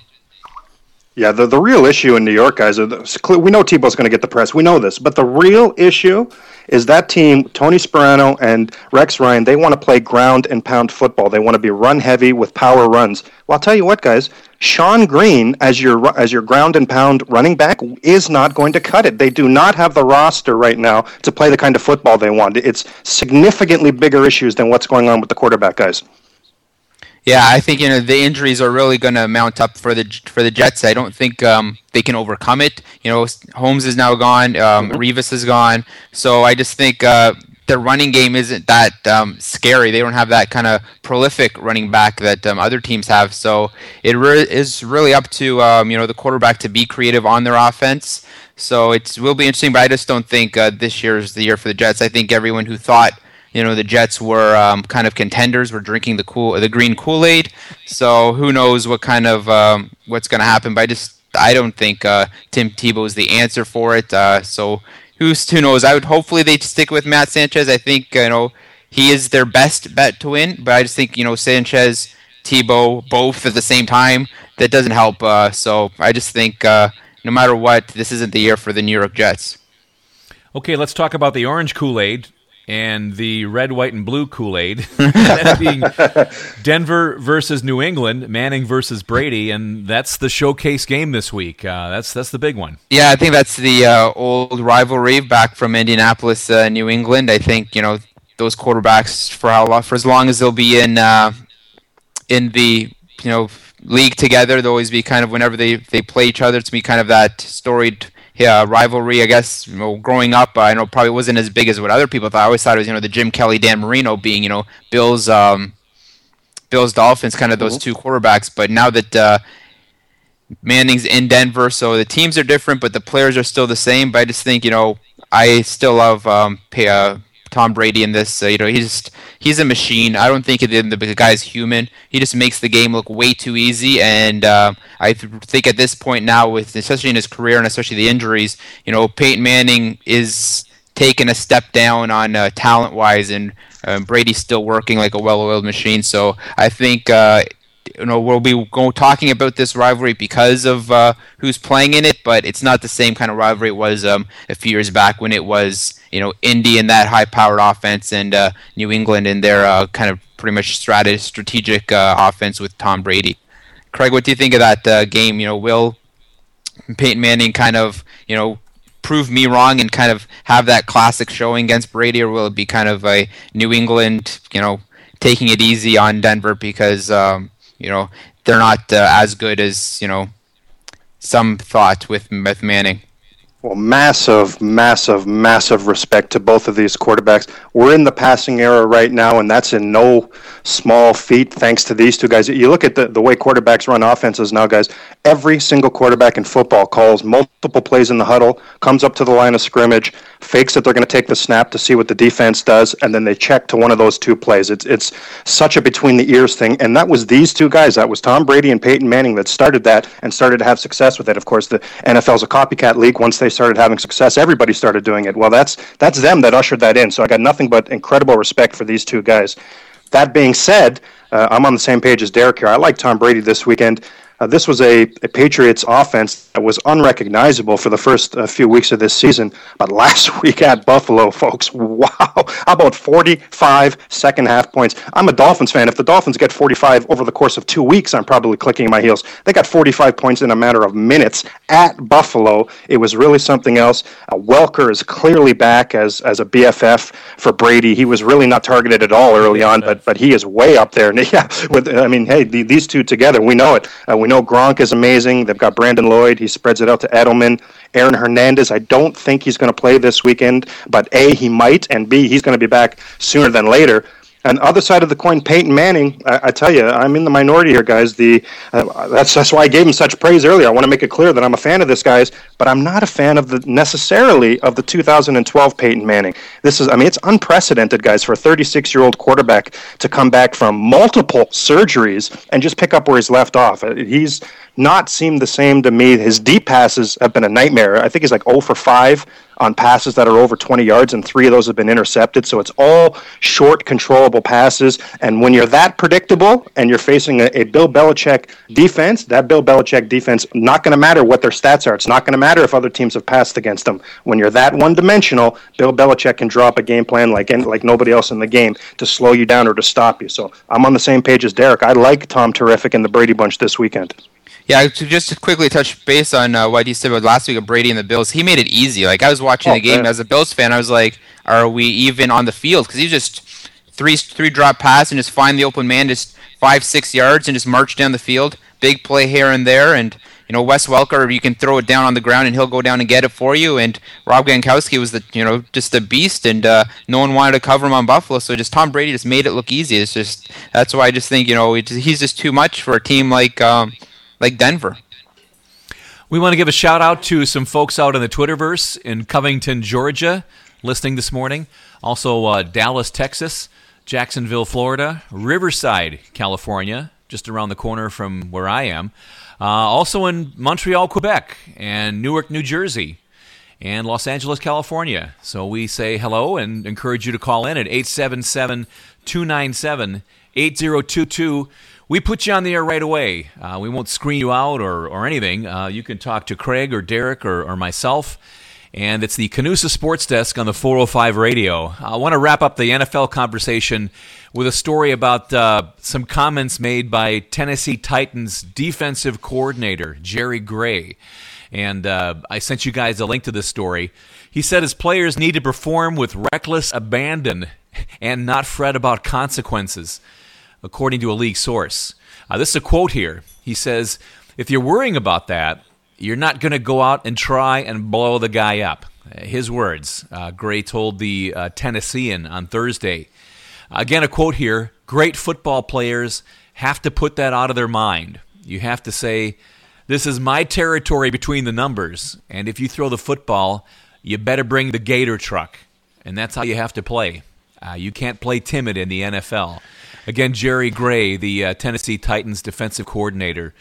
Yeah, the, the real issue in New York, guys, are the, we know Tebow's going to get the press. We know this. But the real issue is that team, Tony Sparano and Rex Ryan, they want to play ground and pound football. They want to be run heavy with power runs. Well, I'll tell you what, guys, Shonn Greene as your as your ground and pound running back is not going to cut it. They do not have the roster right now to play the kind of football they want. It's significantly bigger issues than what's going on with the quarterback, guys. Yeah, I think you know the injuries are really going to mount up for the for the Jets. I don't think um, they can overcome it. You know, Holmes is now gone, um, mm-hmm. Revis is gone, so I just think uh, their running game isn't that um, scary. They don't have that kind of prolific running back that um, other teams have. So it re- is really up to um, you know the quarterback to be creative on their offense. So it will be interesting, but I just don't think uh, this year is the year for the Jets. I think everyone who thought you know the Jets were um, kind of contenders, were drinking the cool the green Kool Aid. So who knows what kind of um, what's going to happen? But I just I don't think uh, Tim Tebow is the answer for it. Uh, so who's who knows? I would hopefully they stick with Matt Sanchez. I think you know he is their best bet to win. But I just think you know Sanchez, Tebow, both at the same time that doesn't help. Uh, so I just think uh, no matter what, this isn't the year for the New York Jets. Okay, let's talk about the orange Kool Aid and the red, white, and blue Kool Aid, being Denver versus New England, Manning versus Brady, and that's the showcase game this week. Uh, that's that's the big one. Yeah, I think that's the uh, old rivalry back from Indianapolis, uh, New England. I think you know those quarterbacks for how long, for as long as they'll be in uh, in the you know league together, they'll always be kind of whenever they they play each other, it's be kind of that storied yeah, rivalry. I guess you know, growing up, I know probably wasn't as big as what other people thought. I always thought it was you know the Jim Kelly, Dan Marino being you know Bills, um, Bills Dolphins, kind of those mm-hmm. two quarterbacks. But now that uh, Manning's in Denver, so the teams are different, but the players are still the same. But I just think you know I still love um, pay, uh, Tom Brady in this. Uh, you know, he's just he's a machine. I don't think the, the guy's human. He just makes the game look way too easy. And uh, I th- think at this point now, with especially in his career and especially the injuries, you know, Peyton Manning is taking a step down on uh, talent wise, and um, Brady's still working like a well-oiled machine. So I think uh, you know we'll be talking about this rivalry because of uh, who's playing in it, but it's not the same kind of rivalry it was um, a few years back when it was you know Indy and that high-powered offense and uh, New England and their uh, kind of pretty much strat- strategic uh, offense with Tom Brady. Craig, what do you think of that uh, game? You know, will Peyton Manning kind of you know prove me wrong and kind of have that classic showing against Brady, or will it be kind of a New England, you know, taking it easy on Denver because um, you know, they're not uh, as good as you know some thought with with Manning. Well, massive, massive, massive respect to both of these quarterbacks. We're in the passing era right now, and that's in no small feat thanks to these two guys. You look at the, the way quarterbacks run offenses now, guys. Every single quarterback in football calls multiple plays in the huddle, comes up to the line of scrimmage, fakes that they're going to take the snap to see what the defense does, and then they check to one of those two plays. It's it's such a between the ears thing, and that was these two guys. That was Tom Brady and Peyton Manning that started that and started to have success with it. Of course, the NFL's a copycat league. Once they started having success, everybody started doing it. Well, that's that's them that ushered that in. So I got nothing but incredible respect for these two guys. That being said, uh, I'm on the same page as Derek here. I like Tom Brady this weekend. Uh, this was a, a, Patriots offense that was unrecognizable for the first uh, few weeks of this season. But last week at Buffalo, folks, wow. About 45 second half points? I'm a Dolphins fan. If the Dolphins get 45 over the course of two weeks, I'm probably clicking my heels. They got 45 points in a matter of minutes at Buffalo. It was really something else. Uh, Welker is clearly back as, as a BFF for Brady. He was really not targeted at all early on, but but he is way up there. And yeah, with I mean, hey, the, these two together, we know it. Uh, we know Gronk is amazing. They've got Brandon Lloyd. He spreads it out to Edelman. Aaron Hernandez, I don't think he's going to play this weekend, but A, he might, and B, he's going to be back sooner than later. And other side of the coin, Peyton Manning. I, I tell you, I'm in the minority here, guys. The uh, that's that's why I gave him such praise earlier. I want to make it clear that I'm a fan of this guys, but I'm not a fan of the necessarily of the 2012 Peyton Manning. This is, I mean, it's unprecedented, guys, for a 36 year old quarterback to come back from multiple surgeries and just pick up where he's left off. Uh, he's not seem the same to me. His deep passes have been a nightmare. I think he's like 0 for 5 on passes that are over 20 yards, and three of those have been intercepted. So it's all short, controllable passes. And when you're that predictable and you're facing a, a Bill Belichick defense, that Bill Belichick defense, not going to matter what their stats are. It's not going to matter if other teams have passed against them. When you're that one dimensional, Bill Belichick can drop a game plan like, like nobody else in the game to slow you down or to stop you. So I'm on the same page as Derek. I like Tom Terrific and the Brady Bunch this weekend. Yeah, to just quickly touch base on uh, what you said about last week of Brady and the Bills, he made it easy. Like I was watching Oh, the game man. as a Bills fan, I was like, "Are we even on the field?" Because he just three three drop pass and just find the open man, just five six yards and just march down the field. Big play here and there, and you know Wes Welker, you can throw it down on the ground and he'll go down and get it for you. And Rob Gronkowski was the you know just a beast, and uh, no one wanted to cover him on Buffalo, so just Tom Brady just made it look easy. It's just that's why I just think you know he's just too much for a team like um, like Denver. We want to give a shout out to some folks out in the Twitterverse in Covington, Georgia, listening this morning. Also, uh, Dallas, Texas, Jacksonville, Florida, Riverside, California, just around the corner from where I am. Uh, also in Montreal, Quebec, and Newark, New Jersey, and Los Angeles, California. So we say hello and encourage you to call in at 877 297 8022. We put you on the air right away. Uh, we won't screen you out or, or anything. Uh, you can talk to Craig or Derek or, or myself. And it's the Canusa Sports Desk on the 405 radio. I want to wrap up the NFL conversation with a story about uh, some comments made by Tennessee Titans defensive coordinator, Jerry Gray. And uh, I sent you guys a link to this story. He said his players need to perform with reckless abandon and not fret about consequences according to a league source. Uh, this is a quote here. He says, If you're worrying about that, you're not going to go out and try and blow the guy up. Uh, His words. Uh, Gray told the uh, Tennessean on Thursday. Again, a quote here Great football players have to put that out of their mind. You have to say, This is my territory between the numbers, and if you throw the football, you better bring the Gator truck. And that's how you have to play. Uh, you can't play timid in the NFL. Again, Jerry Gray, the uh, Tennessee Titans defensive coordinator.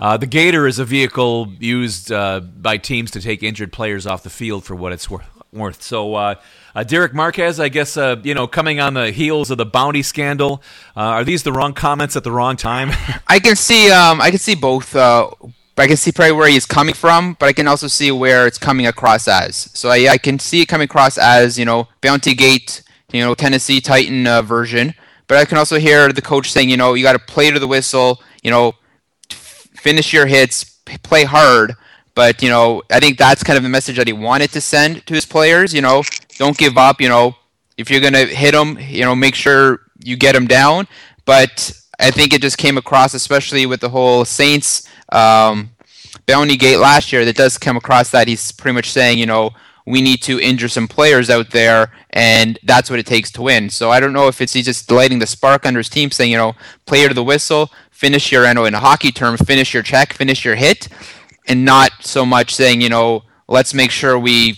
Uh, the Gator is a vehicle used uh, by teams to take injured players off the field for what it's wor- worth. So, uh, uh, Derek Marquez, I guess, uh, you know, coming on the heels of the bounty scandal, uh, are these the wrong comments at the wrong time? I can see um, I can see both. I can see probably where he's coming from, but I can also see where it's coming across as. So I, I can see it coming across as you know Bounty Gate, you know Tennessee Titan version. But I can also hear the coach saying, you know, you got to play to the whistle, you know, finish your hits, play hard. But you know, I think that's kind of the message that he wanted to send to his players. You know, don't give up. You know, if you're gonna hit them, you know, make sure you get them down. But I think it just came across, especially with the whole Saints um, bounty gate last year, that does come across that he's pretty much saying, you know, we need to injure some players out there, and that's what it takes to win. So I don't know if it's he's just lighting the spark under his team, saying, you know, player to the whistle, finish your, I know in a hockey term, finish your check, finish your hit, and not so much saying, you know, let's make sure we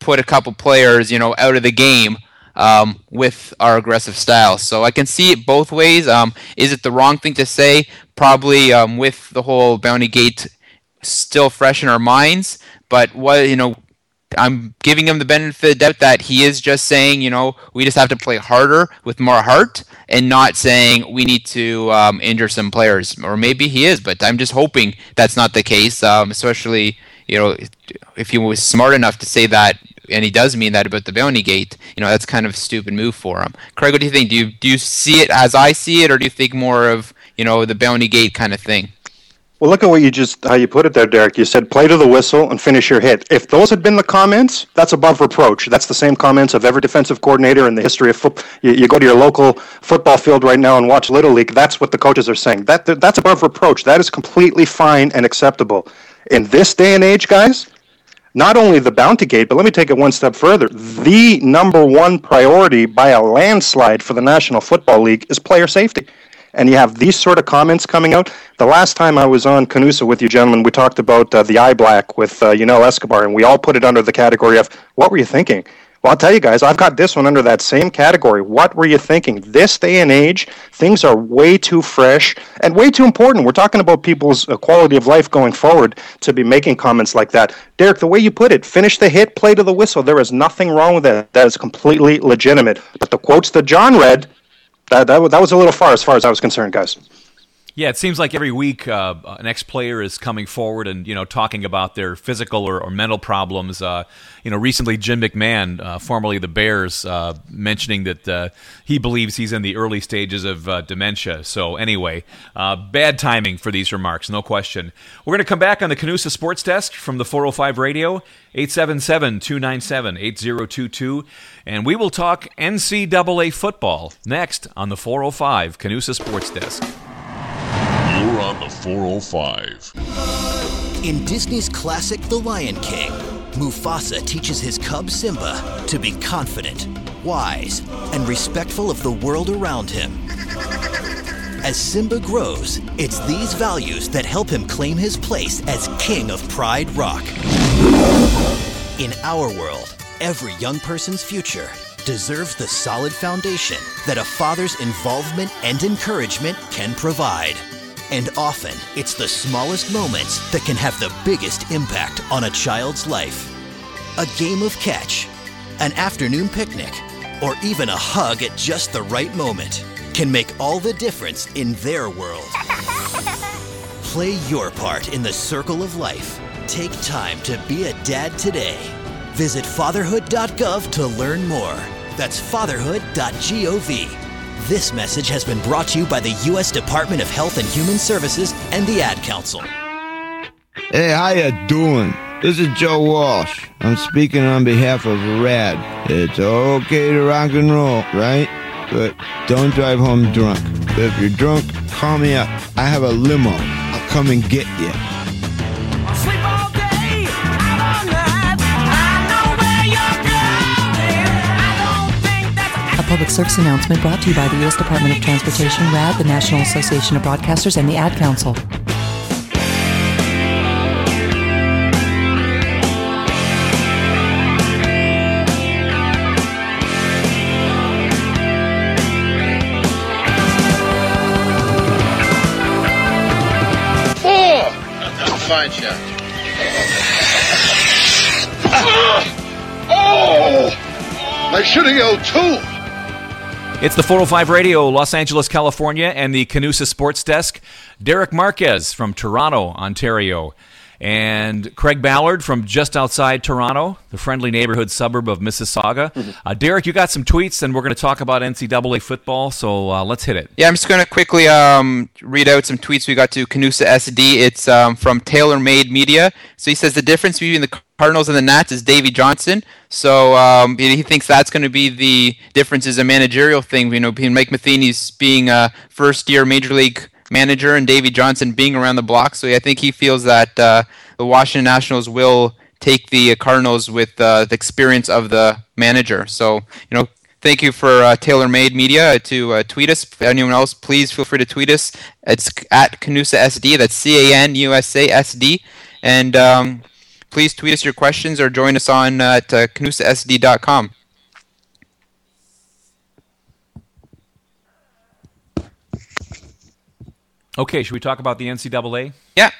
put a couple players, you know, out of the game um, with our aggressive style. So I can see it both ways. Um, is it the wrong thing to say? Probably um, with the whole bounty gate still fresh in our minds. But what you know, I'm giving him the benefit of the doubt that he is just saying, you know, we just have to play harder with more heart, and not saying we need to um, injure some players. Or maybe he is, but I'm just hoping that's not the case. Um, especially, you know, if he was smart enough to say that, and he does mean that about the bounty gate, you know, that's kind of a stupid move for him. Craig, what do you think? Do you do you see it as I see it, or do you think more of you know the bounty gate kind of thing? Well, look at what you just how you put it there, Derek. You said play to the whistle and finish your hit. If those had been the comments, that's above reproach. That's the same comments of every defensive coordinator in the history of football. You, you go to your local football field right now and watch Little League. That's what the coaches are saying. That that's above reproach. That is completely fine and acceptable. In this day and age, guys, not only the bounty gate, but let me take it one step further. The number one priority by a landslide for the National Football League is player safety. And you have these sort of comments coming out. The last time I was on Canusa with you gentlemen, we talked about uh, the eye black with uh, Escobar, and we all put it under the category of what were you thinking? Well, I'll tell you guys, I've got this one under that same category. What were you thinking? This day and age, things are way too fresh and way too important. We're talking about people's uh, quality of life going forward to be making comments like that. Derek, the way you put it, finish the hit, play to the whistle. There is nothing wrong with that. That is completely legitimate. But the quotes that John read, that, that, that was a little far as far as I was concerned, guys. Yeah, it seems like every week uh, an ex-player is coming forward and you know talking about their physical or, or mental problems. Uh, you know, recently Jim McMahon, uh, formerly the Bears, uh, mentioning that uh, he believes he's in the early stages of uh, dementia. So anyway, bad timing for these remarks, no question. We're going to come back on the Canusa Sports Desk from the 405 Radio, 877-297-8022, and we will talk NCAA football next on the 405 Canusa Sports Desk. On the 405. In Disney's classic The Lion King, Mufasa teaches his cub Simba to be confident, wise, and respectful of the world around him. As Simba grows, it's these values that help him claim his place as king of Pride Rock. In our world, every young person's future deserves the solid foundation that a father's involvement and encouragement can provide. And often, it's the smallest moments that can have the biggest impact on a child's life. A game of catch, an afternoon picnic, or even a hug at just the right moment can make all the difference in their world. Play your part in the circle of life. Take time to be a dad today. Visit fatherhood.gov to learn more. That's fatherhood.gov. This message has been brought to you by the U.S. Department of Health and Human Services and the Ad Council. Hey, how you doing? This is Joe Walsh. I'm speaking on behalf of RAD. It's okay to rock and roll, right? But don't drive home drunk. If you're drunk, call me up. I have a limo. I'll come and get you. Public service announcement brought to you by the U.S. Department of Transportation, RAD, the National Association of Broadcasters, and the Ad Council. fine shot. Oh! I should have yelled too. It's the 405 Radio, Los Angeles, California, and the Canusa Sports Desk. Derek Marquez from Toronto, Ontario and Craig Ballard from just outside Toronto, the friendly neighborhood suburb of Mississauga. Mm-hmm. Uh, Derek, you got some tweets, and we're going to talk about NCAA football, so uh, let's hit it. Yeah, I'm just going to quickly um, read out some tweets we got to Canusa SD. It's um, from Taylor Made Media. So he says the difference between the Cardinals and the Nats is Davey Johnson. So um, he thinks that's going to be the difference is a managerial thing. You know, Mike Matheny's being a first-year major league manager and Davey Johnson being around the block. So I think he feels that uh, the Washington Nationals will take the Cardinals with uh, the experience of the manager. So you know, thank you for uh, TaylorMade Media to uh, tweet us. If anyone else, please feel free to tweet us. It's at Canusa SD. That's C A N U S A S D. And um, please tweet us your questions or join us on uh, at uh, canusasd.com. Okay, should we talk about the NCAA? Yeah.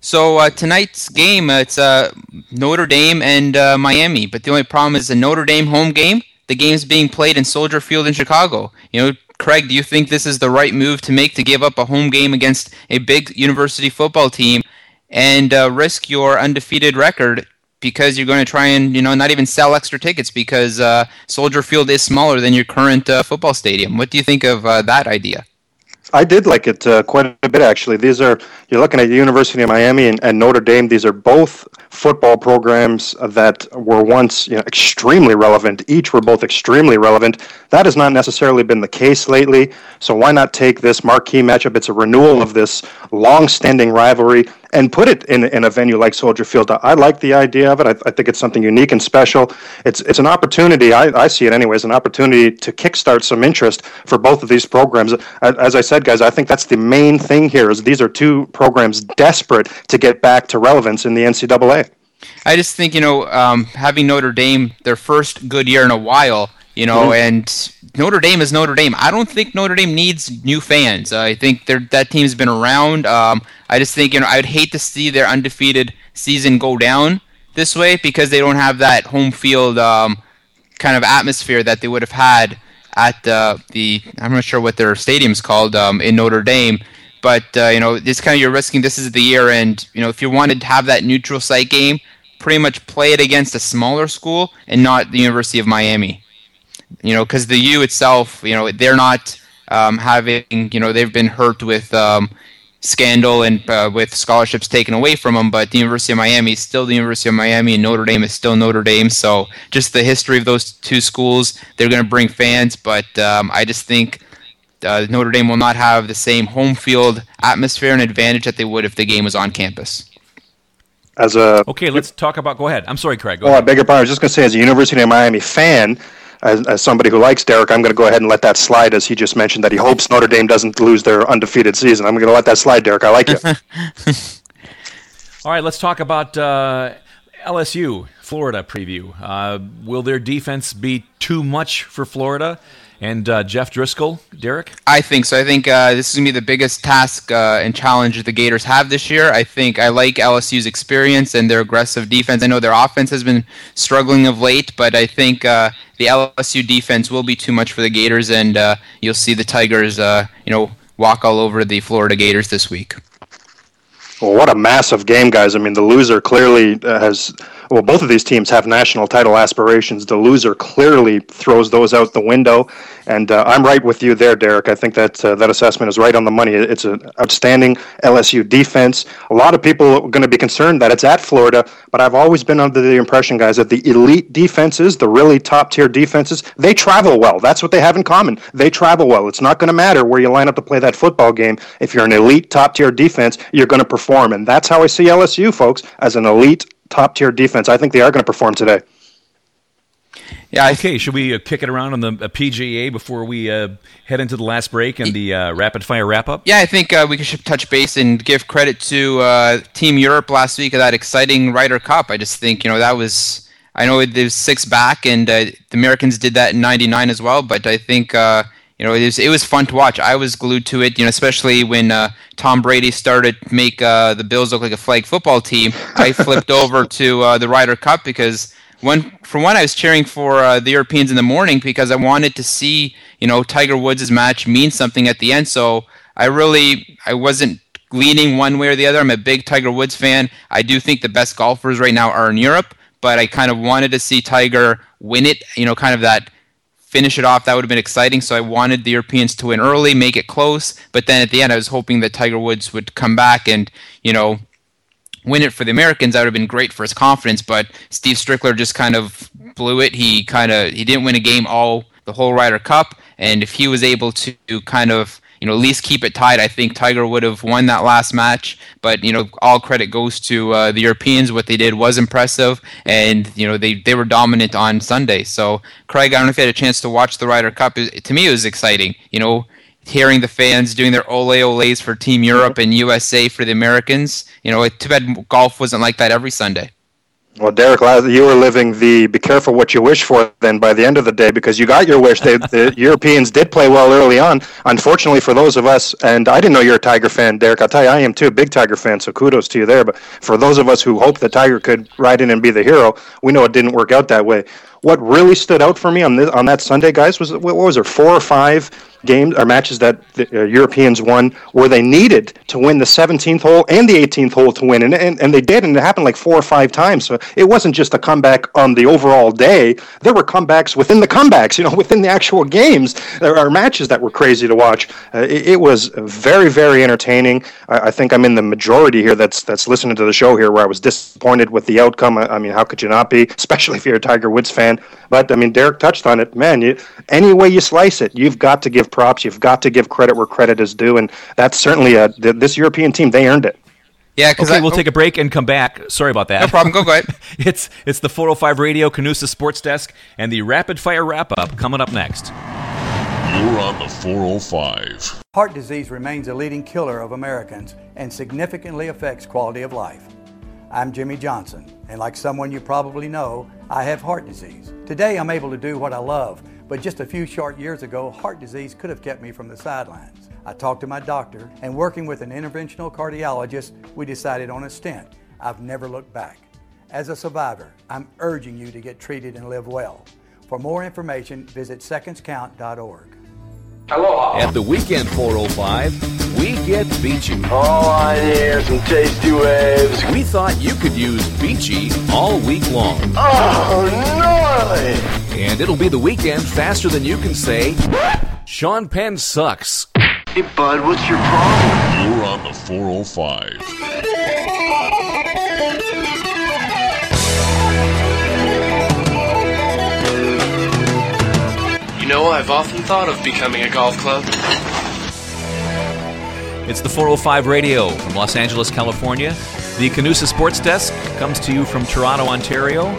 So uh, tonight's game, uh, it's uh, Notre Dame and uh, Miami, but the only problem is the Notre Dame home game. The game's being played in Soldier Field in Chicago. You know, Craig, do you think this is the right move to make to give up a home game against a big university football team and uh, risk your undefeated record because you're going to try and you know not even sell extra tickets because uh, Soldier Field is smaller than your current football stadium? What do you think of that idea? I did like it uh, quite a bit, actually. These are you're looking at the University of Miami and, and, Notre Dame. These are both football programs that were once you know, extremely relevant. Each were both extremely relevant. That has not necessarily been the case lately. So why not take this marquee matchup? It's a renewal of this long-standing rivalry and put it in, in a venue like Soldier Field. I like the idea of it. I, I think it's something unique and special. It's it's an opportunity. I, I see it anyways. An opportunity to kickstart some interest for both of these programs. As I said, guys, I think that's the main thing here. Is these are two programs desperate to get back to relevance in the NCAA. I just think you know um, having Notre Dame their first good year in a while, you know, Mhm. and Notre Dame is Notre Dame. I don't think Notre Dame needs new fans. I think that team's been around. Um, I just think you know I'd hate to see their undefeated season go down this way because they don't have that home field um, kind of atmosphere that they would have had at uh, the I'm not sure what their stadium's called um, in Notre Dame. But uh, you know, it's kind of you're risking. This is the year, and you know, if you wanted to have that neutral site game, pretty much play it against a smaller school and not the University of Miami. You know, because the U itself, you know, they're not um, having, you know, they've been hurt with um, scandal and uh, with scholarships taken away from them. But the University of Miami is still the University of Miami, and Notre Dame is still Notre Dame. So just the history of those two schools, they're going to bring fans. But um, I just think uh, Notre Dame will not have the same home field atmosphere and advantage that they would if the game was on campus. As a Okay, let's talk about. Go ahead. I'm sorry, Craig. Go oh, I beg your pardon. I was just going to say, as a University of Miami fan, as, as somebody who likes Derek, I'm going to go ahead and let that slide, as he just mentioned that he hopes Notre Dame doesn't lose their undefeated season. I'm going to let that slide, Derek. I like you. All right, let's talk about uh, LSU Florida preview. Uh, will their defense be too much for Florida? And uh, Jeff Driskel, Derek. I think so. I think uh, this is going to be the biggest task uh, and challenge the Gators have this year. I think I like LSU's experience and their aggressive defense. I know their offense has been struggling of late, but I think uh, the LSU defense will be too much for the Gators, and uh, you'll see the Tigers, uh, you know, walk all over the Florida Gators this week. Well, what a massive game, guys. I mean, the loser clearly uh, has. Well, both of these teams have national title aspirations. The loser clearly throws those out the window. And uh, I'm right with you there, Derek. I think that uh, that assessment is right on the money. It's an outstanding LSU defense. A lot of people are going to be concerned that it's at Florida, but I've always been under the impression, guys, that the elite defenses, the really top tier defenses, they travel well. That's what they have in common. They travel well. It's not going to matter where you line up to play that football game. If you're an elite top tier defense, you're going to perform. And that's how I see LSU, folks, as an elite top tier defense. I think they are going to perform today. Yeah. Okay. Should we uh, kick it around on the uh, PGA before we uh, head into the last break and the uh, rapid fire wrap up? Yeah, I think uh, we should touch base and give credit to uh, Team Europe last week of that exciting Ryder Cup. I just think you know that was. I know it was six back, and uh, the Americans did that in '99 as well. But I think uh, you know it was it was fun to watch. I was glued to it, you know, especially when uh, Tom Brady started to make uh, the Bills look like a flag football team. I flipped over to uh, the Ryder Cup because one for one, I was cheering for uh, the Europeans in the morning because I wanted to see you know Tiger Woods' match mean something at the end. So I really I wasn't leaning one way or the other. I'm a big Tiger Woods fan. I do think the best golfers right now are in Europe, but I kind of wanted to see Tiger win it. You know, kind of that finish it off. That would have been exciting. So I wanted the Europeans to win early, make it close. But then at the end, I was hoping that Tiger Woods would come back and you know win it for the Americans, that would have been great for his confidence. But Steve Strickler just kind of blew it. He kind of he didn't win a game all the whole Ryder Cup, and if he was able to kind of you know at least keep it tied, I think Tiger would have won that last match. But you know all credit goes to uh, the Europeans. What they did was impressive, and you know they they were dominant on Sunday. So Craig, I don't know if you had a chance to watch the Ryder Cup. It, to me, it was exciting. You know hearing the fans doing their ole oles for Team Europe and USA for the Americans. You know, too bad golf wasn't like that every Sunday. Well, Derek, you were living the "be careful what you wish for" then by the end of the day because you got your wish. They, the Europeans did play well early on. Unfortunately for those of us, and I didn't know you're a Tiger fan, Derek. I'll tell you, I am too, a big Tiger fan. So kudos to you there. But for those of us who hoped the Tiger could ride in and be the hero, we know it didn't work out that way. What really stood out for me on this, on that Sunday, guys, was what was there four or five games or matches that the uh, Europeans won where they needed to win the 17th hole and the 18th hole to win, and, and and they did, and it happened like four or five times. So it wasn't just a comeback on the overall day. There were comebacks within the comebacks, you know, within the actual games. There are matches that were crazy to watch. Uh, it, it, was very very entertaining. I, I, think I'm in the majority here that's that's listening to the show here, where I was disappointed with the outcome. I, I mean, how could you not be, especially if you're a Tiger Woods fan? But I mean, Derek touched on it. Man, you, any way you slice it, you've got to give props. You've got to give credit where credit is due, and that's certainly a this European team. They earned it. Yeah, okay, I, we'll oh take a break and come back. Sorry about that. No problem. Go, go ahead. it's it's the 405 Radio Canusa Sports Desk and the Rapid Fire Wrap Up coming up next. You're on the 405. Heart disease remains a leading killer of Americans and significantly affects quality of life. I'm Jimmy Johnson. And like someone you probably know, I have heart disease. Today I'm able to do what I love, but just a few short years ago, heart disease could have kept me from the sidelines. I talked to my doctor, and working with an interventional cardiologist, we decided on a stent. I've never looked back. As a survivor, I'm urging you to get treated and live well. For more information, visit secondscount.org. Aloha. At the Weekend 405, we get beachy. All I need are some tasty waves. We thought you could use beachy all week long. Oh, gnarly! And it'll be the weekend faster than you can say, Sean Penn sucks. Hey, bud, what's your problem? You're on the 405. You know, I've often thought of becoming a golf club. It's the 405 Radio from Los Angeles, California. The Canusa Sports Desk comes to you from Toronto, Ontario.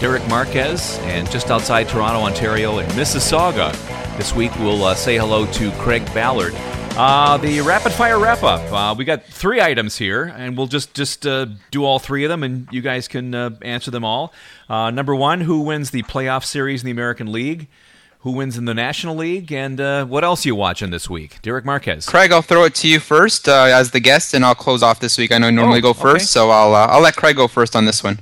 Derek Marquez, and just outside Toronto, Ontario, in Mississauga. This week we'll uh, say hello to Craig Ballard. Uh, the rapid fire wrap up. Uh, we got three items here, and we'll just just uh, do all three of them, and you guys can uh, answer them all. Uh, number one, who wins the playoff series in the American League? Who wins in the National League? And uh, what else are you watching this week? Derek Marquez. Craig, I'll throw it to you first uh, as the guest, and I'll close off this week. I know I normally Oh, go first, okay. so I'll uh, I'll let Craig go first on this one.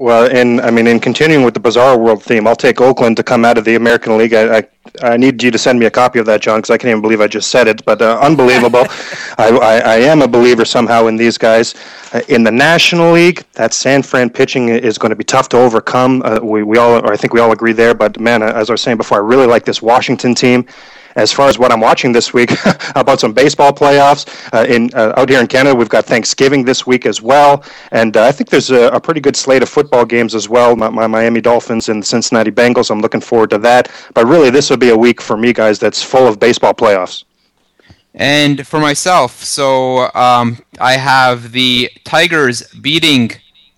Well, in I mean, in continuing with the Bizarre World theme, I'll take Oakland to come out of the American League. I I, I need you to send me a copy of that, John, because I can't even believe I just said it. But uh, unbelievable. I, I I am a believer somehow in these guys. Uh, in the National League, that San Fran pitching is going to be tough to overcome. Uh, we we all, or I think we all agree there. But man, as I was saying before, I really like this Washington team. As far as what I'm watching this week, about some baseball playoffs uh, in uh, out here in Canada, we've got Thanksgiving this week as well, and uh, I think there's a, a pretty good slate of football games as well. My, my Miami Dolphins and the Cincinnati Bengals. I'm looking forward to that. But really, this will be a week for me, guys, that's full of baseball playoffs. And for myself, so um, I have the Tigers beating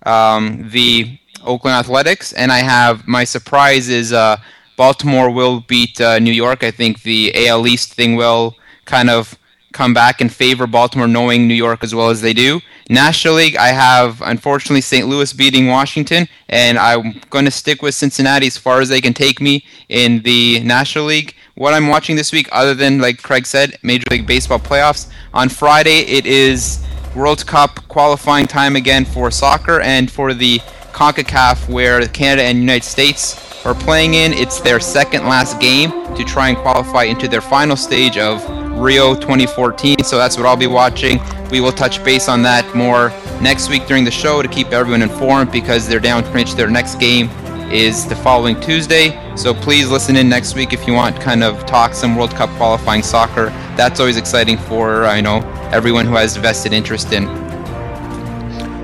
um, the Oakland Athletics, and I have my surprise is uh, Baltimore will beat uh, New York. I think the AL East thing will kind of come back and favor Baltimore, knowing New York as well as they do. National League, I have unfortunately St. Louis beating Washington, and I'm going to stick with Cincinnati as far as they can take me in the National League. What I'm watching this week, other than like Craig said, Major League Baseball playoffs on Friday, it is World Cup qualifying time again for soccer and for the CONCACAF, where Canada and United States are playing in. It's their second last game to try and qualify into their final stage of Rio 2014. So that's what I'll be watching. We will touch base on that more next week during the show to keep everyone informed because they're down to their next game is the following Tuesday. So please listen in next week if you want kind of talk some World Cup qualifying soccer. That's always exciting for uh, I know everyone who has vested interest in.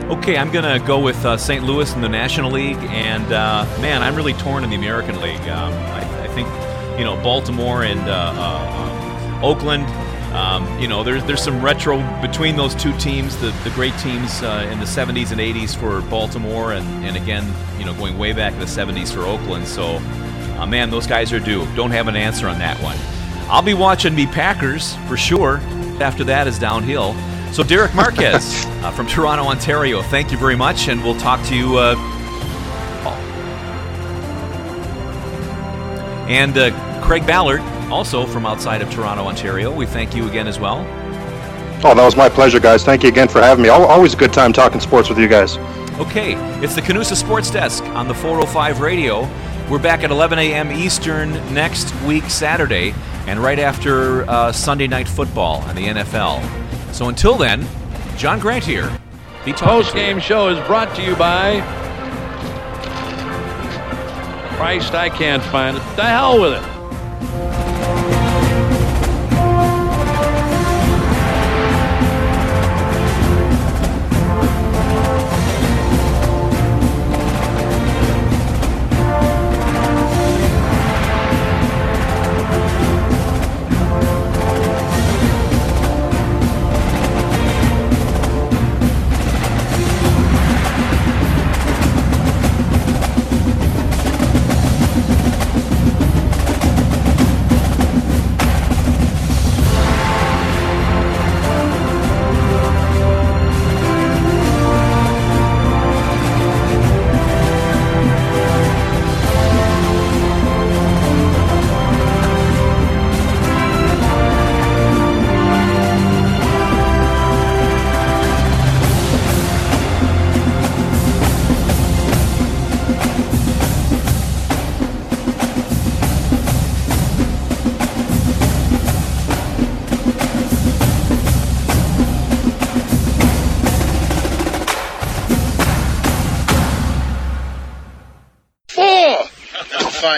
Okay, I'm going to go with uh, St. Louis in the National League, and uh, man, I'm really torn in the American League. Um, I, I think, you know, Baltimore and uh, uh, um, Oakland. Um, you know, there's there's some retro between those two teams, the the great teams uh, in the 70s and 80s for Baltimore, and and again, you know, going way back in the 70s for Oakland. So, uh, man, those guys are due. Don't have an answer on that one. I'll be watching me Packers for sure. After that is downhill. So, Derek Marquez uh, from Toronto, Ontario, thank you very much, and we'll talk to you. Uh, and uh, Craig Ballard, also from outside of Toronto, Ontario, we thank you again as well. Oh, that was my pleasure, guys. Thank you again for having me. Always a good time talking sports with you guys. Okay, it's the Canusa Sports Desk on the 405 radio. We're back at 11 a.m. Eastern next week, Saturday, and right after uh, Sunday Night Football and the NFL. So until then, John Grant here. The post game show is brought to you by Christ. I can't find it. The hell with it.